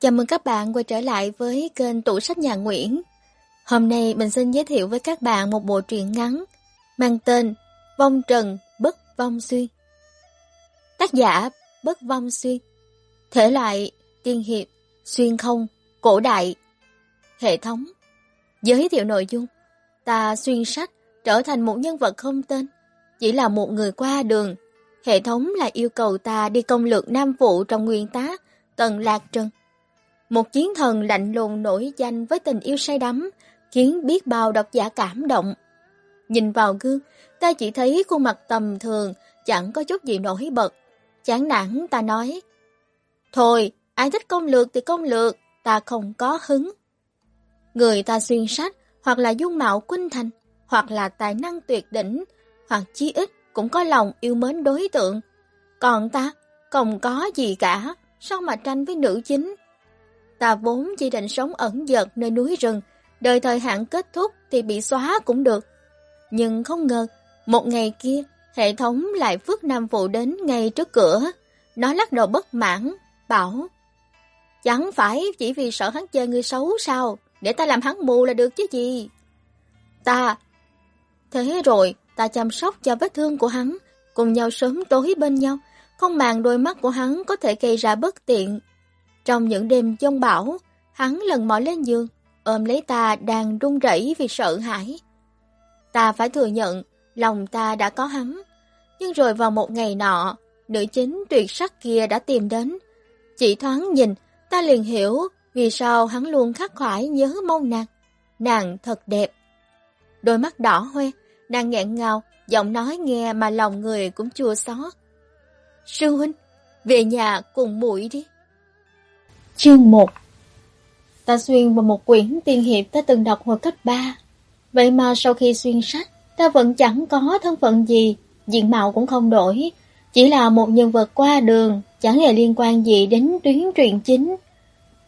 Chào mừng các bạn quay trở lại với kênh Tủ sách nhà Nguyễn. Hôm nay mình xin giới thiệu với các bạn một bộ truyện ngắn mang tên Vong Trần Bất Vong Xuyên. Tác giả Bất Vong Xuyên. Thể loại Tiên Hiệp, Xuyên Không, Cổ Đại. Hệ thống. Giới thiệu nội dung. Ta xuyên sách trở thành một nhân vật không tên Chỉ là một người qua đường. Hệ thống là yêu cầu ta đi công lược Nam Vụ trong nguyên tá Tần Lạc Trần một chiến thần lạnh lùng nổi danh với tình yêu say đắm, khiến biết bao độc giả cảm động. Nhìn vào gương, ta chỉ thấy khuôn mặt tầm thường, chẳng có chút gì nổi bật. Chán nản ta nói, Thôi, ai thích công lược thì công lược, ta không có hứng. Người ta xuyên sách, hoặc là dung mạo khuynh thành, hoặc là tài năng tuyệt đỉnh, hoặc chí ít cũng có lòng yêu mến đối tượng. Còn ta, không có gì cả, sao mà tranh với nữ chính? Ta vốn chỉ định sống ẩn dật nơi núi rừng, đợi thời hạn kết thúc thì bị xóa cũng được. Nhưng không ngờ, một ngày kia, hệ thống lại phước nam vụ đến ngay trước cửa. Nó lắc đầu bất mãn, bảo Chẳng phải chỉ vì sợ hắn chơi người xấu sao, để ta làm hắn mù là được chứ gì. Ta... Thế rồi, ta chăm sóc cho vết thương của hắn, cùng nhau sớm tối bên nhau, không màng đôi mắt của hắn có thể gây ra bất tiện trong những đêm giông bão, hắn lần mỏi lên giường, ôm lấy ta đang run rẩy vì sợ hãi. Ta phải thừa nhận, lòng ta đã có hắn. Nhưng rồi vào một ngày nọ, nữ chính tuyệt sắc kia đã tìm đến. Chỉ thoáng nhìn, ta liền hiểu vì sao hắn luôn khắc khoải nhớ mong nàng. Nàng thật đẹp. Đôi mắt đỏ hoe, nàng nghẹn ngào, giọng nói nghe mà lòng người cũng chua xót. Sư huynh, về nhà cùng muội đi. Chương 1 Ta xuyên vào một quyển tiên hiệp ta từng đọc hồi cấp 3. Vậy mà sau khi xuyên sách, ta vẫn chẳng có thân phận gì, diện mạo cũng không đổi. Chỉ là một nhân vật qua đường, chẳng hề liên quan gì đến tuyến truyện chính.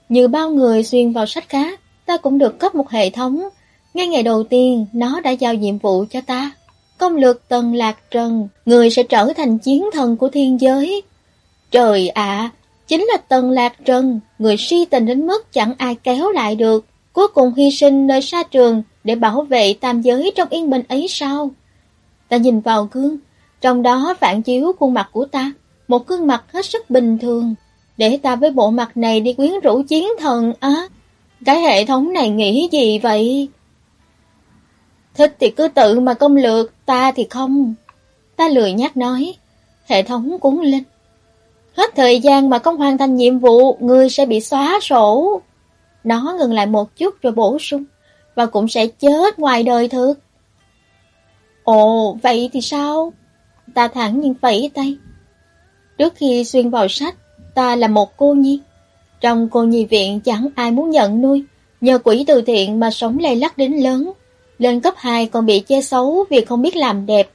Như bao người xuyên vào sách khác, ta cũng được cấp một hệ thống. Ngay ngày đầu tiên, nó đã giao nhiệm vụ cho ta. Công lược Tần Lạc Trần, người sẽ trở thành chiến thần của thiên giới. Trời ạ, chính là Tần Lạc Trần, người si tình đến mức chẳng ai kéo lại được, cuối cùng hy sinh nơi xa trường để bảo vệ tam giới trong yên bình ấy sao? Ta nhìn vào gương, trong đó phản chiếu khuôn mặt của ta, một gương mặt hết sức bình thường, để ta với bộ mặt này đi quyến rũ chiến thần á. cái hệ thống này nghĩ gì vậy? Thích thì cứ tự mà công lược, ta thì không. Ta lười nhắc nói, hệ thống cuốn lên. Hết thời gian mà không hoàn thành nhiệm vụ, ngươi sẽ bị xóa sổ. Nó ngừng lại một chút rồi bổ sung, và cũng sẽ chết ngoài đời thực. Ồ, vậy thì sao? Ta thẳng nhiên phẩy tay. Trước khi xuyên vào sách, ta là một cô nhi. Trong cô nhi viện chẳng ai muốn nhận nuôi, nhờ quỹ từ thiện mà sống lây lắc đến lớn. Lên cấp 2 còn bị che xấu vì không biết làm đẹp.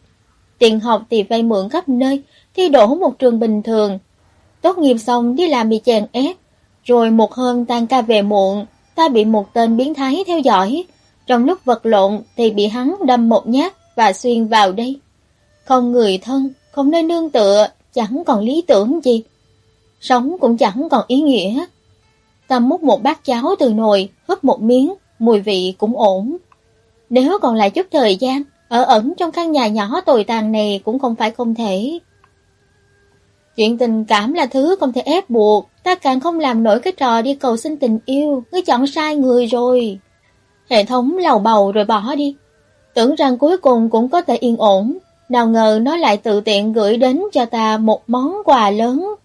Tiền học thì vay mượn khắp nơi, thi đổ một trường bình thường, Tốt nghiệp xong đi làm bị chèn ép. Rồi một hôm tan ca về muộn, ta bị một tên biến thái theo dõi. Trong lúc vật lộn thì bị hắn đâm một nhát và xuyên vào đây. Không người thân, không nơi nương tựa, chẳng còn lý tưởng gì. Sống cũng chẳng còn ý nghĩa. Ta múc một bát cháo từ nồi, húp một miếng, mùi vị cũng ổn. Nếu còn lại chút thời gian, ở ẩn trong căn nhà nhỏ tồi tàn này cũng không phải không thể. Chuyện tình cảm là thứ không thể ép buộc, ta càng không làm nổi cái trò đi cầu xin tình yêu, ngươi chọn sai người rồi. Hệ thống lầu bầu rồi bỏ đi. Tưởng rằng cuối cùng cũng có thể yên ổn, nào ngờ nó lại tự tiện gửi đến cho ta một món quà lớn.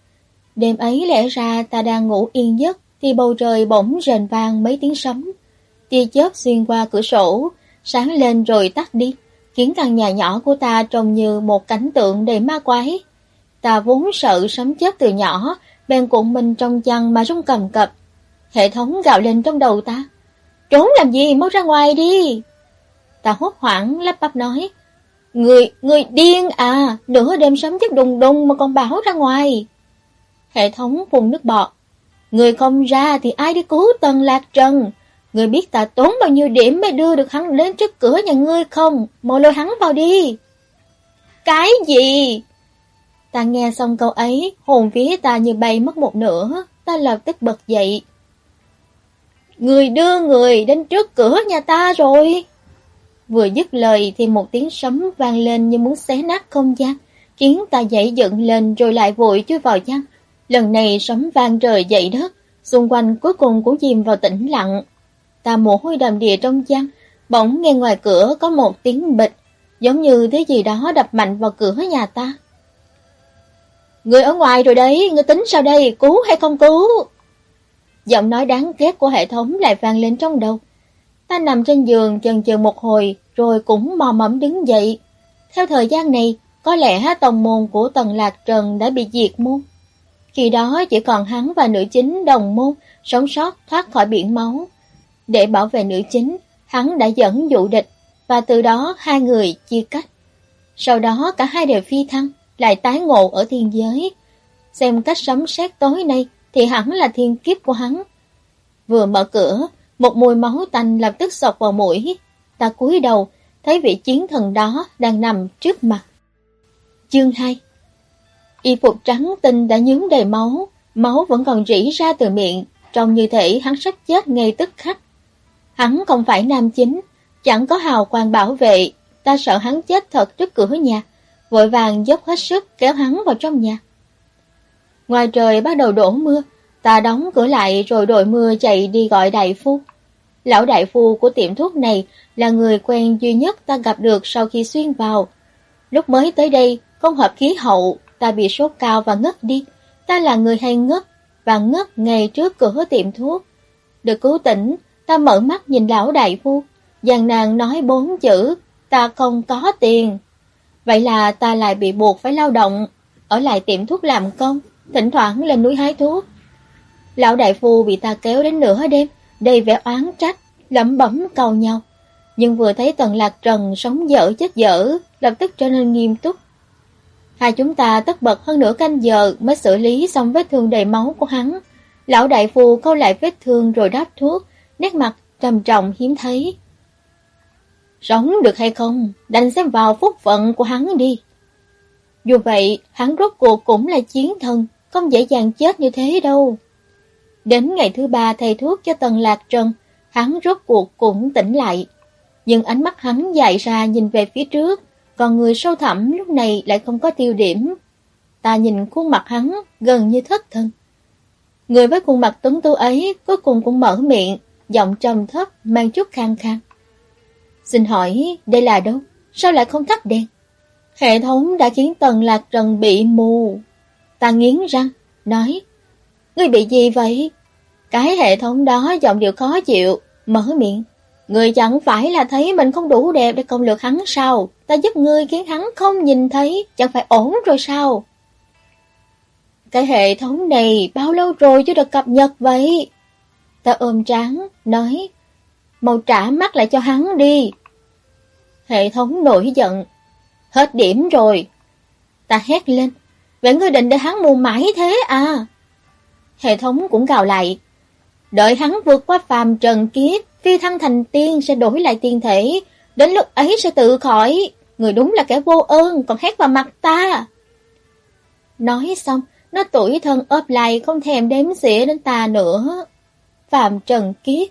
Đêm ấy lẽ ra ta đang ngủ yên giấc, thì bầu trời bỗng rền vang mấy tiếng sấm. Tia chớp xuyên qua cửa sổ, sáng lên rồi tắt đi, khiến căn nhà nhỏ của ta trông như một cảnh tượng đầy ma quái. Ta vốn sợ sấm chết từ nhỏ, bèn cuộn mình trong chăn mà rung cầm cập. Hệ thống gạo lên trong đầu ta. Trốn làm gì, mau ra ngoài đi. Ta hốt hoảng lắp bắp nói. Người, người điên à, nửa đêm sấm chết đùng đùng mà còn bảo ra ngoài. Hệ thống phun nước bọt. Người không ra thì ai đi cứu Tần Lạc Trần? Người biết ta tốn bao nhiêu điểm mới đưa được hắn đến trước cửa nhà ngươi không? Mau lôi hắn vào đi. Cái gì? Ta nghe xong câu ấy, hồn vía ta như bay mất một nửa, ta lập tức bật dậy. Người đưa người đến trước cửa nhà ta rồi. Vừa dứt lời thì một tiếng sấm vang lên như muốn xé nát không gian, khiến ta dậy dựng lên rồi lại vội chui vào chăn. Lần này sấm vang trời dậy đất, xung quanh cuối cùng cũng chìm vào tĩnh lặng. Ta mồ hôi đầm đìa trong chăn, bỗng nghe ngoài cửa có một tiếng bịch, giống như thế gì đó đập mạnh vào cửa nhà ta. Người ở ngoài rồi đấy, người tính sao đây, cứu hay không cứu? Giọng nói đáng ghét của hệ thống lại vang lên trong đầu. Ta nằm trên giường chần chừ một hồi, rồi cũng mò mẫm đứng dậy. Theo thời gian này, có lẽ tông môn của Tần Lạc Trần đã bị diệt môn. Khi đó chỉ còn hắn và nữ chính đồng môn sống sót thoát khỏi biển máu. Để bảo vệ nữ chính, hắn đã dẫn dụ địch, và từ đó hai người chia cách. Sau đó cả hai đều phi thăng, lại tái ngộ ở thiên giới. Xem cách sấm sét tối nay thì hẳn là thiên kiếp của hắn. Vừa mở cửa, một mùi máu tanh lập tức sọc vào mũi. Ta cúi đầu, thấy vị chiến thần đó đang nằm trước mặt. Chương 2 Y phục trắng tinh đã nhướng đầy máu, máu vẫn còn rỉ ra từ miệng, trông như thể hắn sắp chết ngay tức khắc. Hắn không phải nam chính, chẳng có hào quang bảo vệ, ta sợ hắn chết thật trước cửa nhà, vội vàng dốc hết sức kéo hắn vào trong nhà. Ngoài trời bắt đầu đổ mưa, ta đóng cửa lại rồi đội mưa chạy đi gọi đại phu. Lão đại phu của tiệm thuốc này là người quen duy nhất ta gặp được sau khi xuyên vào. Lúc mới tới đây, không hợp khí hậu, ta bị sốt cao và ngất đi. Ta là người hay ngất, và ngất ngay trước cửa tiệm thuốc. Được cứu tỉnh, ta mở mắt nhìn lão đại phu, dàn nàng nói bốn chữ, ta không có tiền. Vậy là ta lại bị buộc phải lao động, ở lại tiệm thuốc làm công, thỉnh thoảng lên núi hái thuốc. Lão đại phu bị ta kéo đến nửa đêm, đầy vẻ oán trách, lẩm bẩm cầu nhau. Nhưng vừa thấy Tần Lạc Trần sống dở chết dở, lập tức trở nên nghiêm túc. Hai chúng ta tất bật hơn nửa canh giờ mới xử lý xong vết thương đầy máu của hắn. Lão đại phu câu lại vết thương rồi đáp thuốc, nét mặt trầm trọng hiếm thấy. Sống được hay không, đành xem vào phúc phận của hắn đi. Dù vậy, hắn rốt cuộc cũng là chiến thần, không dễ dàng chết như thế đâu. Đến ngày thứ ba thầy thuốc cho Tần Lạc Trần, hắn rốt cuộc cũng tỉnh lại. Nhưng ánh mắt hắn dài ra nhìn về phía trước, còn người sâu thẳm lúc này lại không có tiêu điểm. Ta nhìn khuôn mặt hắn gần như thất thân. Người với khuôn mặt tuấn tu ấy cuối cùng cũng mở miệng, giọng trầm thấp mang chút khang khang. Xin hỏi, đây là đâu? Sao lại không tắt đèn? Hệ thống đã khiến Tần Lạc Trần bị mù. Ta nghiến răng, nói, Ngươi bị gì vậy? Cái hệ thống đó giọng điệu khó chịu, mở miệng. Ngươi chẳng phải là thấy mình không đủ đẹp để công lược hắn sao? Ta giúp ngươi khiến hắn không nhìn thấy, chẳng phải ổn rồi sao? Cái hệ thống này bao lâu rồi chưa được cập nhật vậy? Ta ôm tráng, nói, mau trả mắt lại cho hắn đi. Hệ thống nổi giận, hết điểm rồi. Ta hét lên, vậy ngươi định để hắn mù mãi thế à? Hệ thống cũng gào lại, đợi hắn vượt qua phàm trần kiếp, phi thăng thành tiên sẽ đổi lại tiên thể, đến lúc ấy sẽ tự khỏi. Người đúng là kẻ vô ơn, còn hét vào mặt ta. Nói xong, nó tuổi thân ốp lại không thèm đếm xỉa đến ta nữa. Phạm Trần Kiết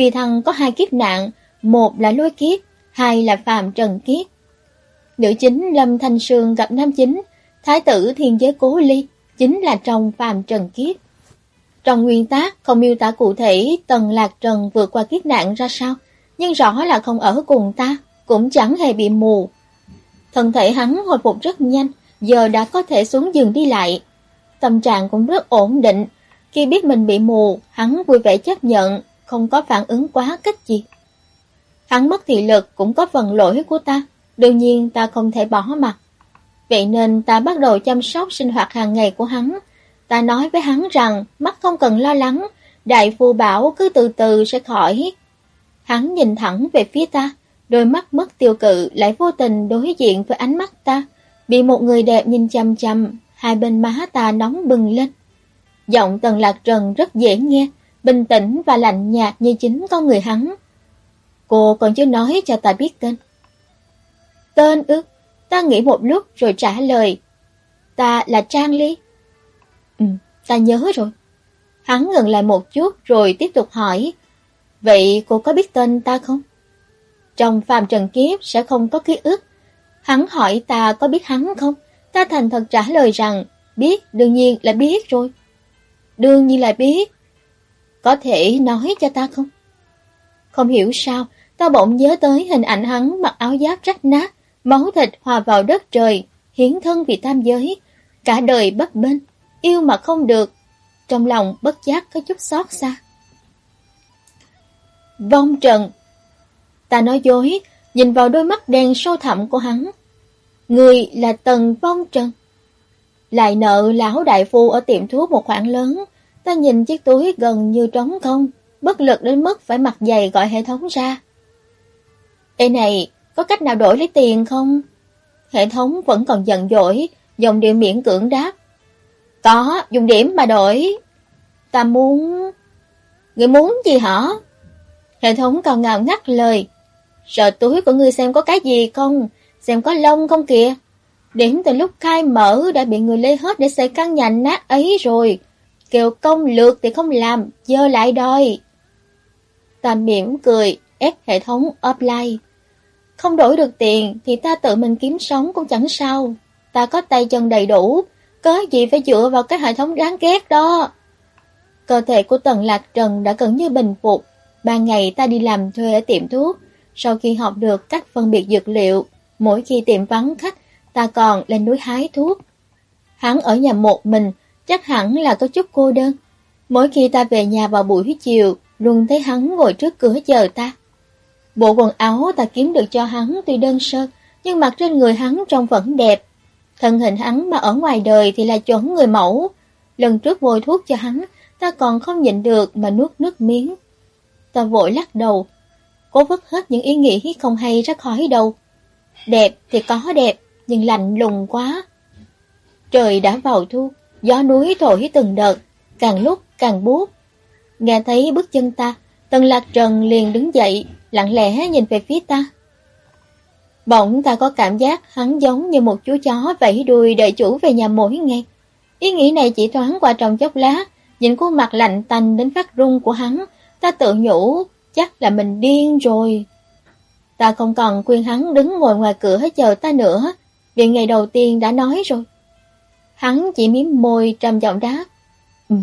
Phi thăng có hai kiếp nạn, một là lôi kiếp, hai là phàm Trần kiếp Nữ chính Lâm Thanh Sương gặp nam chính, Thái tử Thiên Giới Cố Ly, chính là trong phàm Trần kiếp Trong nguyên tác không miêu tả cụ thể Tần Lạc Trần vượt qua kiếp nạn ra sao, nhưng rõ là không ở cùng ta, cũng chẳng hề bị mù. Thân thể hắn hồi phục rất nhanh, giờ đã có thể xuống giường đi lại. Tâm trạng cũng rất ổn định, khi biết mình bị mù, hắn vui vẻ chấp nhận, không có phản ứng quá kích gì. Hắn mất thị lực cũng có phần lỗi của ta, đương nhiên ta không thể bỏ mặt. Vậy nên ta bắt đầu chăm sóc sinh hoạt hàng ngày của hắn. Ta nói với hắn rằng mắt không cần lo lắng, đại phu bảo cứ từ từ sẽ khỏi. Hắn nhìn thẳng về phía ta, đôi mắt mất tiêu cự lại vô tình đối diện với ánh mắt ta, bị một người đẹp nhìn chăm chăm, hai bên má ta nóng bừng lên. Giọng Tần Lạc Trần rất dễ nghe, bình tĩnh và lạnh nhạt như chính con người hắn. Cô còn chưa nói cho ta biết tên. Tên ư? Ta nghĩ một lúc rồi trả lời. Ta là Trang Ly. Ừ, ta nhớ rồi. Hắn ngừng lại một chút rồi tiếp tục hỏi. Vậy cô có biết tên ta không? Trong phàm trần kiếp sẽ không có ký ức. Hắn hỏi ta có biết hắn không? Ta thành thật trả lời rằng, biết, đương nhiên là biết rồi. Đương nhiên là biết. Có thể nói cho ta không? Không hiểu sao, ta bỗng nhớ tới hình ảnh hắn mặc áo giáp rách nát, máu thịt hòa vào đất trời, hiến thân vì tam giới, cả đời bất bên, yêu mà không được. Trong lòng bất giác có chút xót xa. Vong trần Ta nói dối, nhìn vào đôi mắt đen sâu thẳm của hắn. Người là Tần Vong Trần. Lại nợ lão đại phu ở tiệm thuốc một khoản lớn, ta nhìn chiếc túi gần như trống không, bất lực đến mức phải mặt dày gọi hệ thống ra. Ê này, có cách nào đổi lấy tiền không? Hệ thống vẫn còn giận dỗi, dòng điệu miễn cưỡng đáp. Có, dùng điểm mà đổi. Ta muốn... Người muốn gì hả? Hệ thống còn ngào ngắt lời. Sợ túi của ngươi xem có cái gì không? Xem có lông không kìa? Điểm từ lúc khai mở đã bị người lấy hết để xây căn nhà nát ấy rồi. Kêu công lược thì không làm, dơ lại đòi. Ta mỉm cười, ép hệ thống offline. Không đổi được tiền thì ta tự mình kiếm sống cũng chẳng sao. Ta có tay chân đầy đủ, có gì phải dựa vào cái hệ thống đáng ghét đó. Cơ thể của Tần Lạc Trần đã gần như bình phục. Ban ngày ta đi làm thuê ở tiệm thuốc. Sau khi học được cách phân biệt dược liệu, mỗi khi tiệm vắng khách, ta còn lên núi hái thuốc. Hắn ở nhà một mình, chắc hẳn là có chút cô đơn. Mỗi khi ta về nhà vào buổi chiều, luôn thấy hắn ngồi trước cửa chờ ta. Bộ quần áo ta kiếm được cho hắn tuy đơn sơ, nhưng mặc trên người hắn trông vẫn đẹp. Thân hình hắn mà ở ngoài đời thì là chuẩn người mẫu. Lần trước bôi thuốc cho hắn, ta còn không nhịn được mà nuốt nước miếng. Ta vội lắc đầu, cố vứt hết những ý nghĩ không hay ra khỏi đầu. Đẹp thì có đẹp, nhưng lạnh lùng quá. Trời đã vào thu, gió núi thổi từng đợt, càng lúc càng buốt. Nghe thấy bước chân ta, Tần Lạc Trần liền đứng dậy, lặng lẽ nhìn về phía ta. Bỗng ta có cảm giác hắn giống như một chú chó vẫy đuôi đợi chủ về nhà mỗi ngày. Ý nghĩ này chỉ thoáng qua trong chốc lát, nhìn khuôn mặt lạnh tanh đến phát run của hắn, ta tự nhủ, chắc là mình điên rồi. Ta không còn khuyên hắn đứng ngồi ngoài cửa chờ ta nữa, vì ngày đầu tiên đã nói rồi. Hắn chỉ miếm môi trầm giọng đáp. Ừ.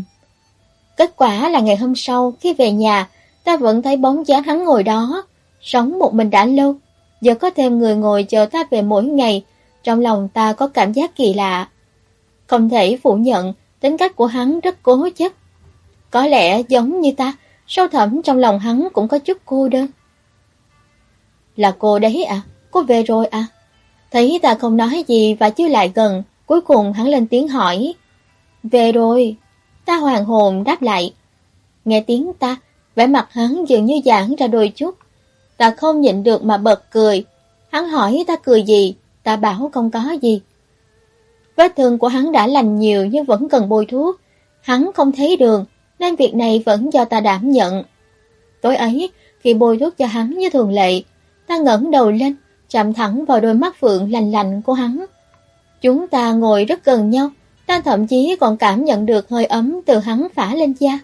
Kết quả là ngày hôm sau khi về nhà, ta vẫn thấy bóng dáng hắn ngồi đó, sống một mình đã lâu. Giờ có thêm người ngồi chờ ta về mỗi ngày, trong lòng ta có cảm giác kỳ lạ. Không thể phủ nhận, tính cách của hắn rất cố chấp. Có lẽ giống như ta, sâu thẳm trong lòng hắn cũng có chút cô đơn. Là cô đấy à? Cô về rồi à? Thấy ta không nói gì và chưa lại gần, cuối cùng hắn lên tiếng hỏi. Về rồi. Ta hoàng hồn đáp lại. Nghe tiếng ta, vẻ mặt hắn dường như giãn ra đôi chút. Ta không nhịn được mà bật cười. Hắn hỏi ta cười gì, ta bảo không có gì. Vết thương của hắn đã lành nhiều nhưng vẫn cần bôi thuốc. Hắn không thấy đường, nên việc này vẫn do ta đảm nhận. Tối ấy, khi bôi thuốc cho hắn như thường lệ, ta ngẩng đầu lên, chạm thẳng vào đôi mắt phượng lành lành của hắn. Chúng ta ngồi rất gần nhau, ta thậm chí còn cảm nhận được hơi ấm từ hắn phả lên da.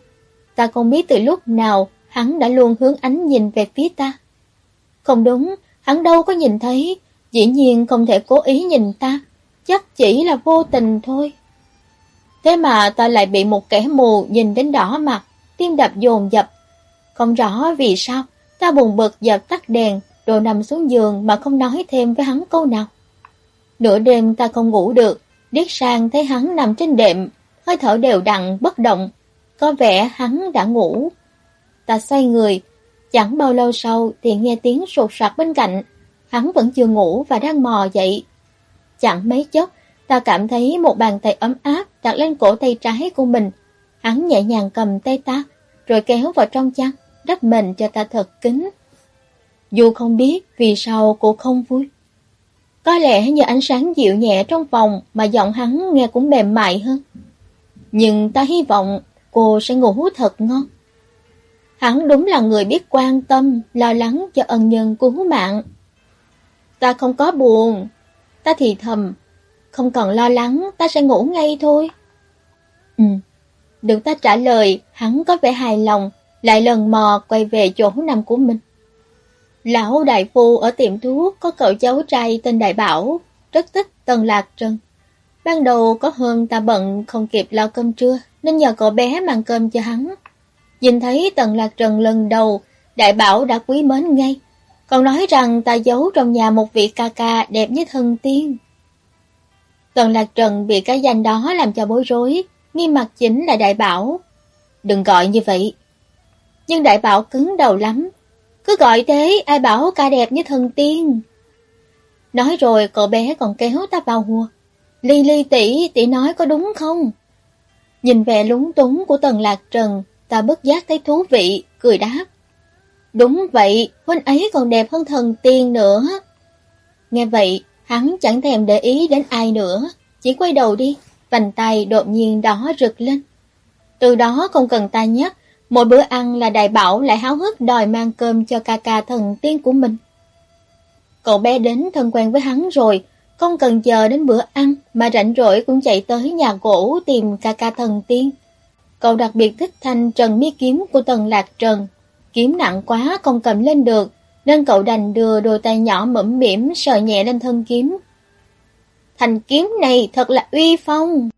Ta không biết từ lúc nào hắn đã luôn hướng ánh nhìn về phía ta. Không đúng, hắn đâu có nhìn thấy, dĩ nhiên không thể cố ý nhìn ta, chắc chỉ là vô tình thôi. Thế mà ta lại bị một kẻ mù nhìn đến đỏ mặt, tim đập dồn dập. Không rõ vì sao, ta buồn bực dập tắt đèn, rồi nằm xuống giường mà không nói thêm với hắn câu nào. Nửa đêm ta không ngủ được, điếc sang thấy hắn nằm trên đệm, hơi thở đều đặn, bất động. Có vẻ hắn đã ngủ. Ta xoay người, chẳng bao lâu sau thì nghe tiếng sột soạt bên cạnh. Hắn vẫn chưa ngủ và đang mò dậy. Chẳng mấy chốc, ta cảm thấy một bàn tay ấm áp đặt lên cổ tay trái của mình. Hắn nhẹ nhàng cầm tay ta, rồi kéo vào trong chăn, đắp mình cho ta thật kín. Dù không biết vì sao cô không vui. Có lẽ nhờ ánh sáng dịu nhẹ trong phòng mà giọng hắn nghe cũng mềm mại hơn. Nhưng ta hy vọng cô sẽ ngủ thật ngon. Hắn đúng là người biết quan tâm, lo lắng cho ân nhân cứu mạng. Ta không có buồn. Ta thì thầm, không cần lo lắng, ta sẽ ngủ ngay thôi. Ừ, được ta trả lời, hắn có vẻ hài lòng, lại lần mò quay về chỗ nằm của mình. Lão đại phu ở tiệm thuốc có cậu cháu trai tên Đại Bảo, rất thích Tần Lạc Trần. Ban đầu có hôm ta bận không kịp lau cơm trưa, nên nhờ cậu bé mang cơm cho hắn. Nhìn thấy Tần Lạc Trần lần đầu, Đại Bảo đã quý mến ngay, còn nói rằng ta giấu trong nhà một vị ca ca đẹp như thần tiên. Tần Lạc Trần bị cái danh đó làm cho bối rối, nghiêm mặt chính là Đại Bảo. Đừng gọi như vậy. Nhưng Đại Bảo cứng đầu lắm. Cứ gọi thế, ai bảo ca đẹp như thần tiên. Nói rồi cậu bé còn kéo ta vào hùa. Ly ly tỷ, tỷ nói có đúng không? Nhìn vẻ lúng túng của Tần Lạc Trần, ta bất giác thấy thú vị, cười đáp. Đúng vậy, huynh ấy còn đẹp hơn thần tiên nữa. Nghe vậy, hắn chẳng thèm để ý đến ai nữa, chỉ quay đầu đi, vành tay đột nhiên đỏ rực lên. Từ đó không cần ta nhắc, mỗi bữa ăn là đại bảo lại háo hức đòi mang cơm cho ca ca thần tiên của mình. Cậu bé đến thân quen với hắn rồi, không cần chờ đến bữa ăn mà rảnh rỗi cũng chạy tới nhà gỗ tìm ca ca thần tiên. Cậu đặc biệt thích thanh trần mi kiếm của tần lạc trần. Kiếm nặng quá không cầm lên được, nên cậu đành đưa đôi tay nhỏ mẫm mỉm sờ nhẹ lên thân kiếm. Thành kiếm này thật là uy phong.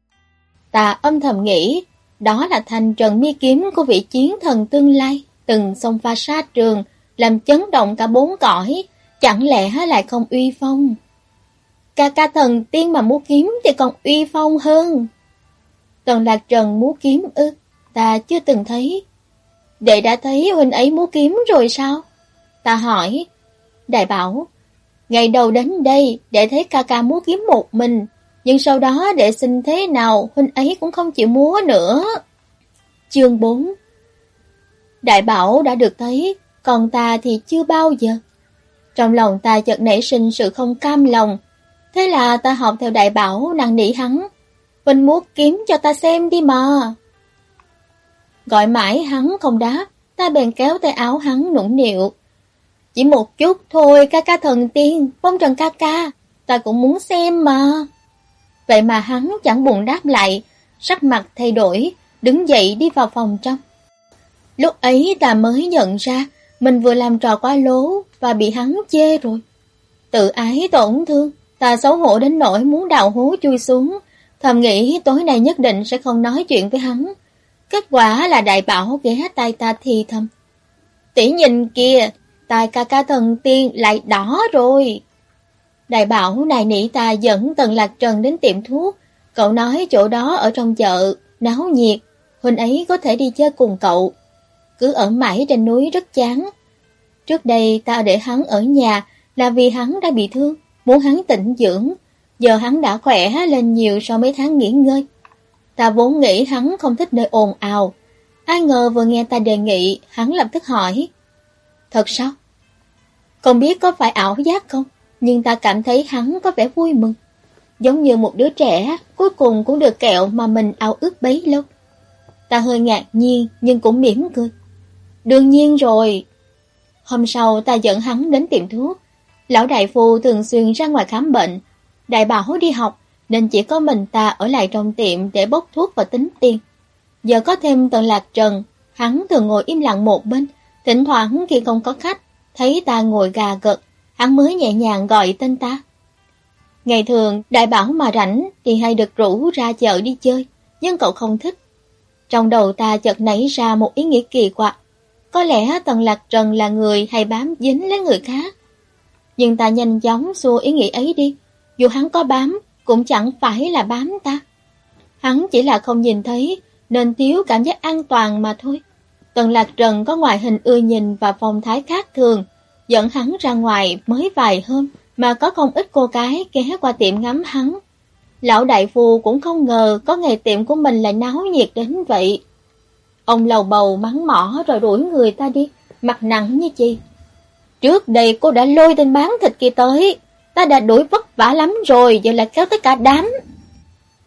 Ta âm thầm nghĩ, đó là thành trần mi kiếm của vị chiến thần tương lai, từng xông pha sát trường, làm chấn động cả bốn cõi, chẳng lẽ lại không uy phong. Ca ca thần tiên mà múa kiếm thì còn uy phong hơn. Tần Lạc Trần múa kiếm ư, ta chưa từng thấy. Đệ đã thấy huynh ấy múa kiếm rồi sao? Ta hỏi. Đại bảo, ngày đầu đến đây để thấy ca ca múa kiếm một mình, nhưng sau đó đệ xin thế nào huynh ấy cũng không chịu múa nữa. Chương 4 Đại bảo đã được thấy, còn ta thì chưa bao giờ. Trong lòng ta chợt nảy sinh sự không cam lòng, Thế là ta học theo đại bảo năng nỉ hắn. Huynh muốn kiếm cho ta xem đi mà. Gọi mãi hắn không đáp, ta bèn kéo tay áo hắn nũng nịu. Chỉ một chút thôi ca ca thần tiên, phong trần ca ca, ta cũng muốn xem mà. Vậy mà hắn chẳng buồn đáp lại, sắc mặt thay đổi, đứng dậy đi vào phòng trong. Lúc ấy ta mới nhận ra, mình vừa làm trò quá lố và bị hắn chê rồi. Tự ái tổn thương, Ta xấu hổ đến nỗi muốn đào hố chui xuống, thầm nghĩ tối nay nhất định sẽ không nói chuyện với hắn. Kết quả là đại bảo ghé tay ta thì thầm. Tỷ nhìn kìa, tài ca ca thần tiên lại đỏ rồi. Đại bảo này nỉ ta dẫn Tần Lạc Trần đến tiệm thuốc. Cậu nói chỗ đó ở trong chợ, náo nhiệt, huynh ấy có thể đi chơi cùng cậu. Cứ ở mãi trên núi rất chán. Trước đây ta để hắn ở nhà là vì hắn đã bị thương muốn hắn tĩnh dưỡng, giờ hắn đã khỏe lên nhiều sau mấy tháng nghỉ ngơi. Ta vốn nghĩ hắn không thích nơi ồn ào, ai ngờ vừa nghe ta đề nghị, hắn lập tức hỏi. Thật sao? Không biết có phải ảo giác không, nhưng ta cảm thấy hắn có vẻ vui mừng. Giống như một đứa trẻ, cuối cùng cũng được kẹo mà mình ao ước bấy lâu. Ta hơi ngạc nhiên nhưng cũng mỉm cười. Đương nhiên rồi. Hôm sau ta dẫn hắn đến tiệm thuốc. Lão đại phu thường xuyên ra ngoài khám bệnh, đại bảo đi học nên chỉ có mình ta ở lại trong tiệm để bốc thuốc và tính tiền. Giờ có thêm tần lạc trần, hắn thường ngồi im lặng một bên, thỉnh thoảng khi không có khách, thấy ta ngồi gà gật, hắn mới nhẹ nhàng gọi tên ta. Ngày thường, đại bảo mà rảnh thì hay được rủ ra chợ đi chơi, nhưng cậu không thích. Trong đầu ta chợt nảy ra một ý nghĩ kỳ quặc. Có lẽ Tần Lạc Trần là người hay bám dính lấy người khác, nhưng ta nhanh chóng xua ý nghĩ ấy đi. Dù hắn có bám, cũng chẳng phải là bám ta. Hắn chỉ là không nhìn thấy, nên thiếu cảm giác an toàn mà thôi. Tần lạc trần có ngoại hình ưa nhìn và phong thái khác thường, dẫn hắn ra ngoài mới vài hôm mà có không ít cô gái ghé qua tiệm ngắm hắn. Lão đại phu cũng không ngờ có ngày tiệm của mình lại náo nhiệt đến vậy. Ông lầu bầu mắng mỏ rồi đuổi người ta đi, mặt nặng như chi. Trước đây cô đã lôi tên bán thịt kia tới, ta đã đuổi vất vả lắm rồi, giờ lại kéo tới cả đám.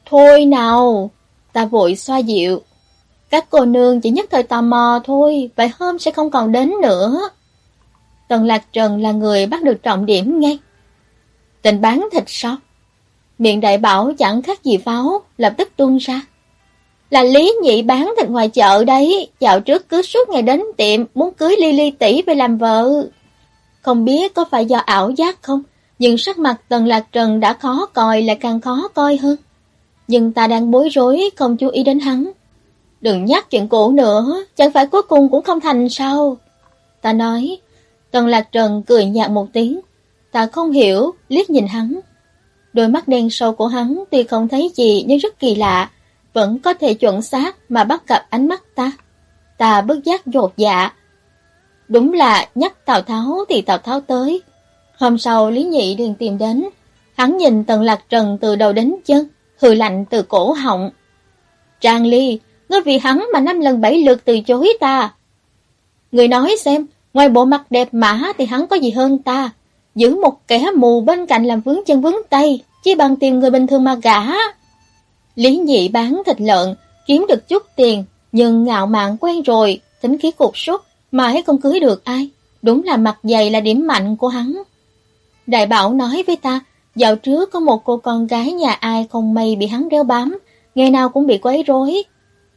Thôi nào, ta vội xoa dịu. Các cô nương chỉ nhất thời tò mò thôi, vậy hôm sẽ không còn đến nữa. Tần Lạc Trần là người bắt được trọng điểm ngay. Tình bán thịt sao? Miệng đại bảo chẳng khác gì pháo, lập tức tuôn ra. Là Lý Nhị bán thịt ngoài chợ đấy, dạo trước cứ suốt ngày đến tiệm muốn cưới Ly Ly tỷ về làm vợ. Không biết có phải do ảo giác không, nhưng sắc mặt Tần Lạc Trần đã khó coi lại càng khó coi hơn. Nhưng ta đang bối rối không chú ý đến hắn. Đừng nhắc chuyện cũ nữa, chẳng phải cuối cùng cũng không thành sao? Ta nói, Tần Lạc Trần cười nhạt một tiếng. Ta không hiểu, liếc nhìn hắn. Đôi mắt đen sâu của hắn tuy không thấy gì nhưng rất kỳ lạ, vẫn có thể chuẩn xác mà bắt gặp ánh mắt ta. Ta bất giác dột dạ. Đúng là nhắc Tào Tháo thì Tào Tháo tới. Hôm sau Lý Nhị liền tìm đến. Hắn nhìn Tần Lạc Trần từ đầu đến chân, hừ lạnh từ cổ họng. Trang Ly, ngươi vì hắn mà năm lần bảy lượt từ chối ta. Người nói xem, ngoài bộ mặt đẹp mã thì hắn có gì hơn ta. Giữ một kẻ mù bên cạnh làm vướng chân vướng tay, chỉ bằng tiền người bình thường mà gả. Lý nhị bán thịt lợn, kiếm được chút tiền, nhưng ngạo mạn quen rồi, tính khí cục sút, mãi không cưới được ai. Đúng là mặt dày là điểm mạnh của hắn. Đại bảo nói với ta, dạo trước có một cô con gái nhà ai không may bị hắn đeo bám, ngày nào cũng bị quấy rối.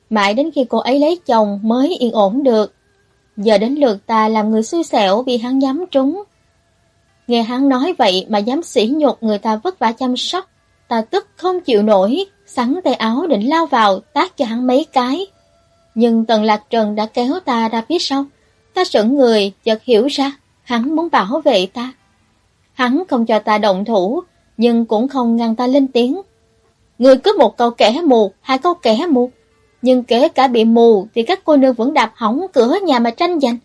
Mãi đến khi cô ấy lấy chồng mới yên ổn được. Giờ đến lượt ta làm người xui xẻo bị hắn nhắm trúng. Nghe hắn nói vậy mà dám sỉ nhục người ta vất vả chăm sóc, ta tức không chịu nổi, sắn tay áo định lao vào tác cho hắn mấy cái. Nhưng Tần Lạc Trần đã kéo ta ra phía sau, ta sững người chợt hiểu ra, hắn muốn bảo vệ ta. Hắn không cho ta động thủ, nhưng cũng không ngăn ta lên tiếng. Người cứ một câu kẻ mù, hai câu kẻ mù, nhưng kể cả bị mù thì các cô nương vẫn đạp hỏng cửa nhà mà tranh giành.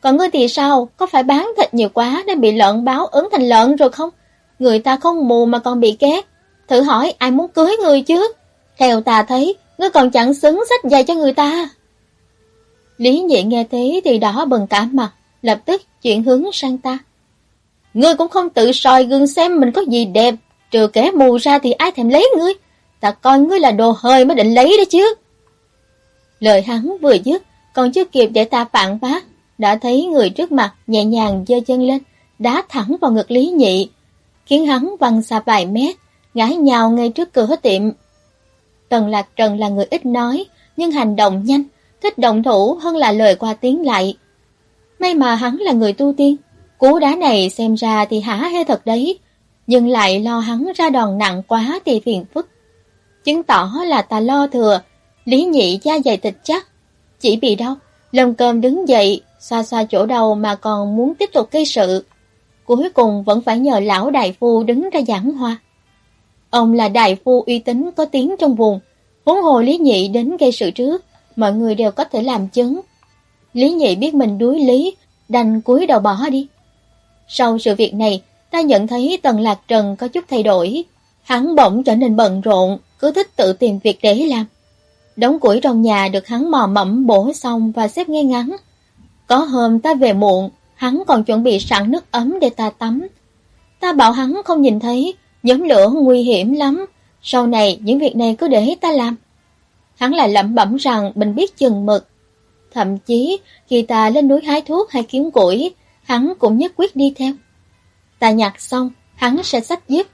Còn ngươi thì sao? Có phải bán thịt nhiều quá nên bị lợn báo ứng thành lợn rồi không? Người ta không mù mà còn bị két Thử hỏi ai muốn cưới ngươi chứ? Theo ta thấy, ngươi còn chẳng xứng sách dài cho người ta. Lý nhị nghe thế thì đỏ bừng cả mặt, lập tức chuyển hướng sang ta. Ngươi cũng không tự soi gương xem mình có gì đẹp, trừ kẻ mù ra thì ai thèm lấy ngươi. Ta coi ngươi là đồ hơi mới định lấy đó chứ. Lời hắn vừa dứt, còn chưa kịp để ta phản bác, đã thấy người trước mặt nhẹ nhàng giơ chân lên, đá thẳng vào ngực Lý Nhị, khiến hắn văng xa vài mét, ngã nhào ngay trước cửa tiệm. Tần Lạc Trần là người ít nói, nhưng hành động nhanh, thích động thủ hơn là lời qua tiếng lại. May mà hắn là người tu tiên, cú đá này xem ra thì hả hê thật đấy, nhưng lại lo hắn ra đòn nặng quá thì phiền phức. Chứng tỏ là ta lo thừa, Lý Nhị da dày thịt chắc, chỉ bị đau, Lâm cơm đứng dậy, xoa xoa chỗ đầu mà còn muốn tiếp tục gây sự. Cuối cùng vẫn phải nhờ lão đại phu đứng ra giảng hoa. Ông là đại phu uy tín có tiếng trong vùng, huống hồ Lý Nhị đến gây sự trước, mọi người đều có thể làm chứng. Lý Nhị biết mình đuối lý, đành cúi đầu bỏ đi. Sau sự việc này, ta nhận thấy Tần Lạc Trần có chút thay đổi. Hắn bỗng trở nên bận rộn, cứ thích tự tìm việc để làm. Đống củi trong nhà được hắn mò mẫm bổ xong và xếp ngay ngắn. Có hôm ta về muộn, hắn còn chuẩn bị sẵn nước ấm để ta tắm. Ta bảo hắn không nhìn thấy, nhóm lửa nguy hiểm lắm, sau này những việc này cứ để ta làm. Hắn lại lẩm bẩm rằng mình biết chừng mực. Thậm chí khi ta lên núi hái thuốc hay kiếm củi, hắn cũng nhất quyết đi theo. Ta nhặt xong, hắn sẽ sách giúp,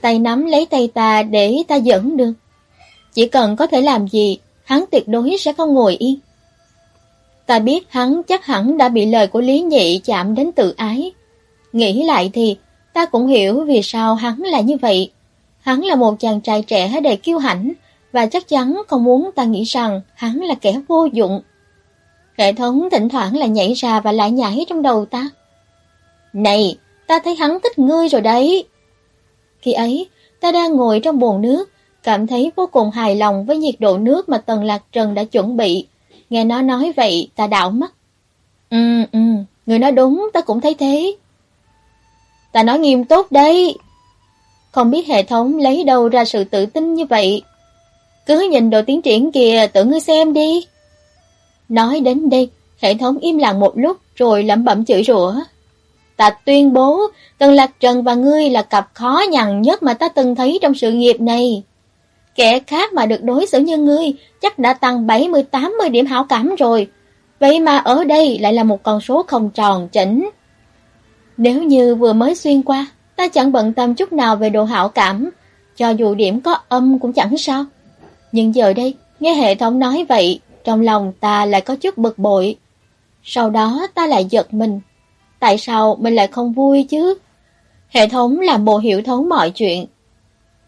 tay nắm lấy tay ta để ta dẫn đường. Chỉ cần có thể làm gì, hắn tuyệt đối sẽ không ngồi yên. Ta biết hắn chắc hẳn đã bị lời của Lý Nhị chạm đến tự ái. Nghĩ lại thì, ta cũng hiểu vì sao hắn là như vậy. Hắn là một chàng trai trẻ đầy kiêu hãnh, và chắc chắn không muốn ta nghĩ rằng hắn là kẻ vô dụng. Hệ thống thỉnh thoảng là nhảy ra và lại nhảy trong đầu ta. Này, ta thấy hắn thích ngươi rồi đấy. Khi ấy, ta đang ngồi trong bồn nước, cảm thấy vô cùng hài lòng với nhiệt độ nước mà Tần Lạc Trần đã chuẩn bị. Nghe nó nói vậy, ta đảo mắt. Ừ, ừ, người nói đúng, ta cũng thấy thế. Ta nói nghiêm túc đấy. Không biết hệ thống lấy đâu ra sự tự tin như vậy. Cứ nhìn đồ tiến triển kìa, tự ngươi xem đi. Nói đến đây, hệ thống im lặng một lúc rồi lẩm bẩm chửi rủa. Ta tuyên bố, Tần Lạc Trần và ngươi là cặp khó nhằn nhất mà ta từng thấy trong sự nghiệp này. Kẻ khác mà được đối xử như ngươi chắc đã tăng 70-80 điểm hảo cảm rồi. Vậy mà ở đây lại là một con số không tròn chỉnh. Nếu như vừa mới xuyên qua, ta chẳng bận tâm chút nào về độ hảo cảm, cho dù điểm có âm cũng chẳng sao. Nhưng giờ đây, Nghe hệ thống nói vậy, trong lòng ta lại có chút bực bội. Sau đó ta lại giật mình. Tại sao mình lại không vui chứ? Hệ thống làm bộ hiểu thấu mọi chuyện.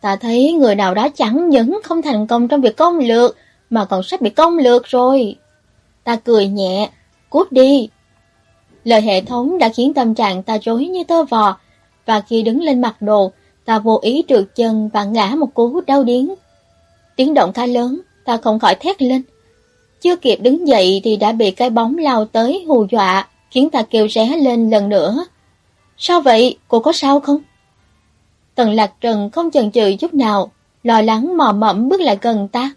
Ta thấy người nào đó chẳng những không thành công trong việc công lược, mà còn sắp bị công lược rồi. Ta cười nhẹ, cút đi. Lời hệ thống đã khiến tâm trạng ta rối như tơ vò, và khi đứng lên mặt đồ, ta vô ý trượt chân và ngã một cú đau điến. Tiếng động khá lớn, ta không khỏi thét lên. Chưa kịp đứng dậy thì đã bị cái bóng lao tới hù dọa, khiến ta kêu ré lên lần nữa. Sao vậy? Cô có sao không? Tần lạc trần không chần chừ chút nào, lo lắng mò mẫm bước lại gần ta.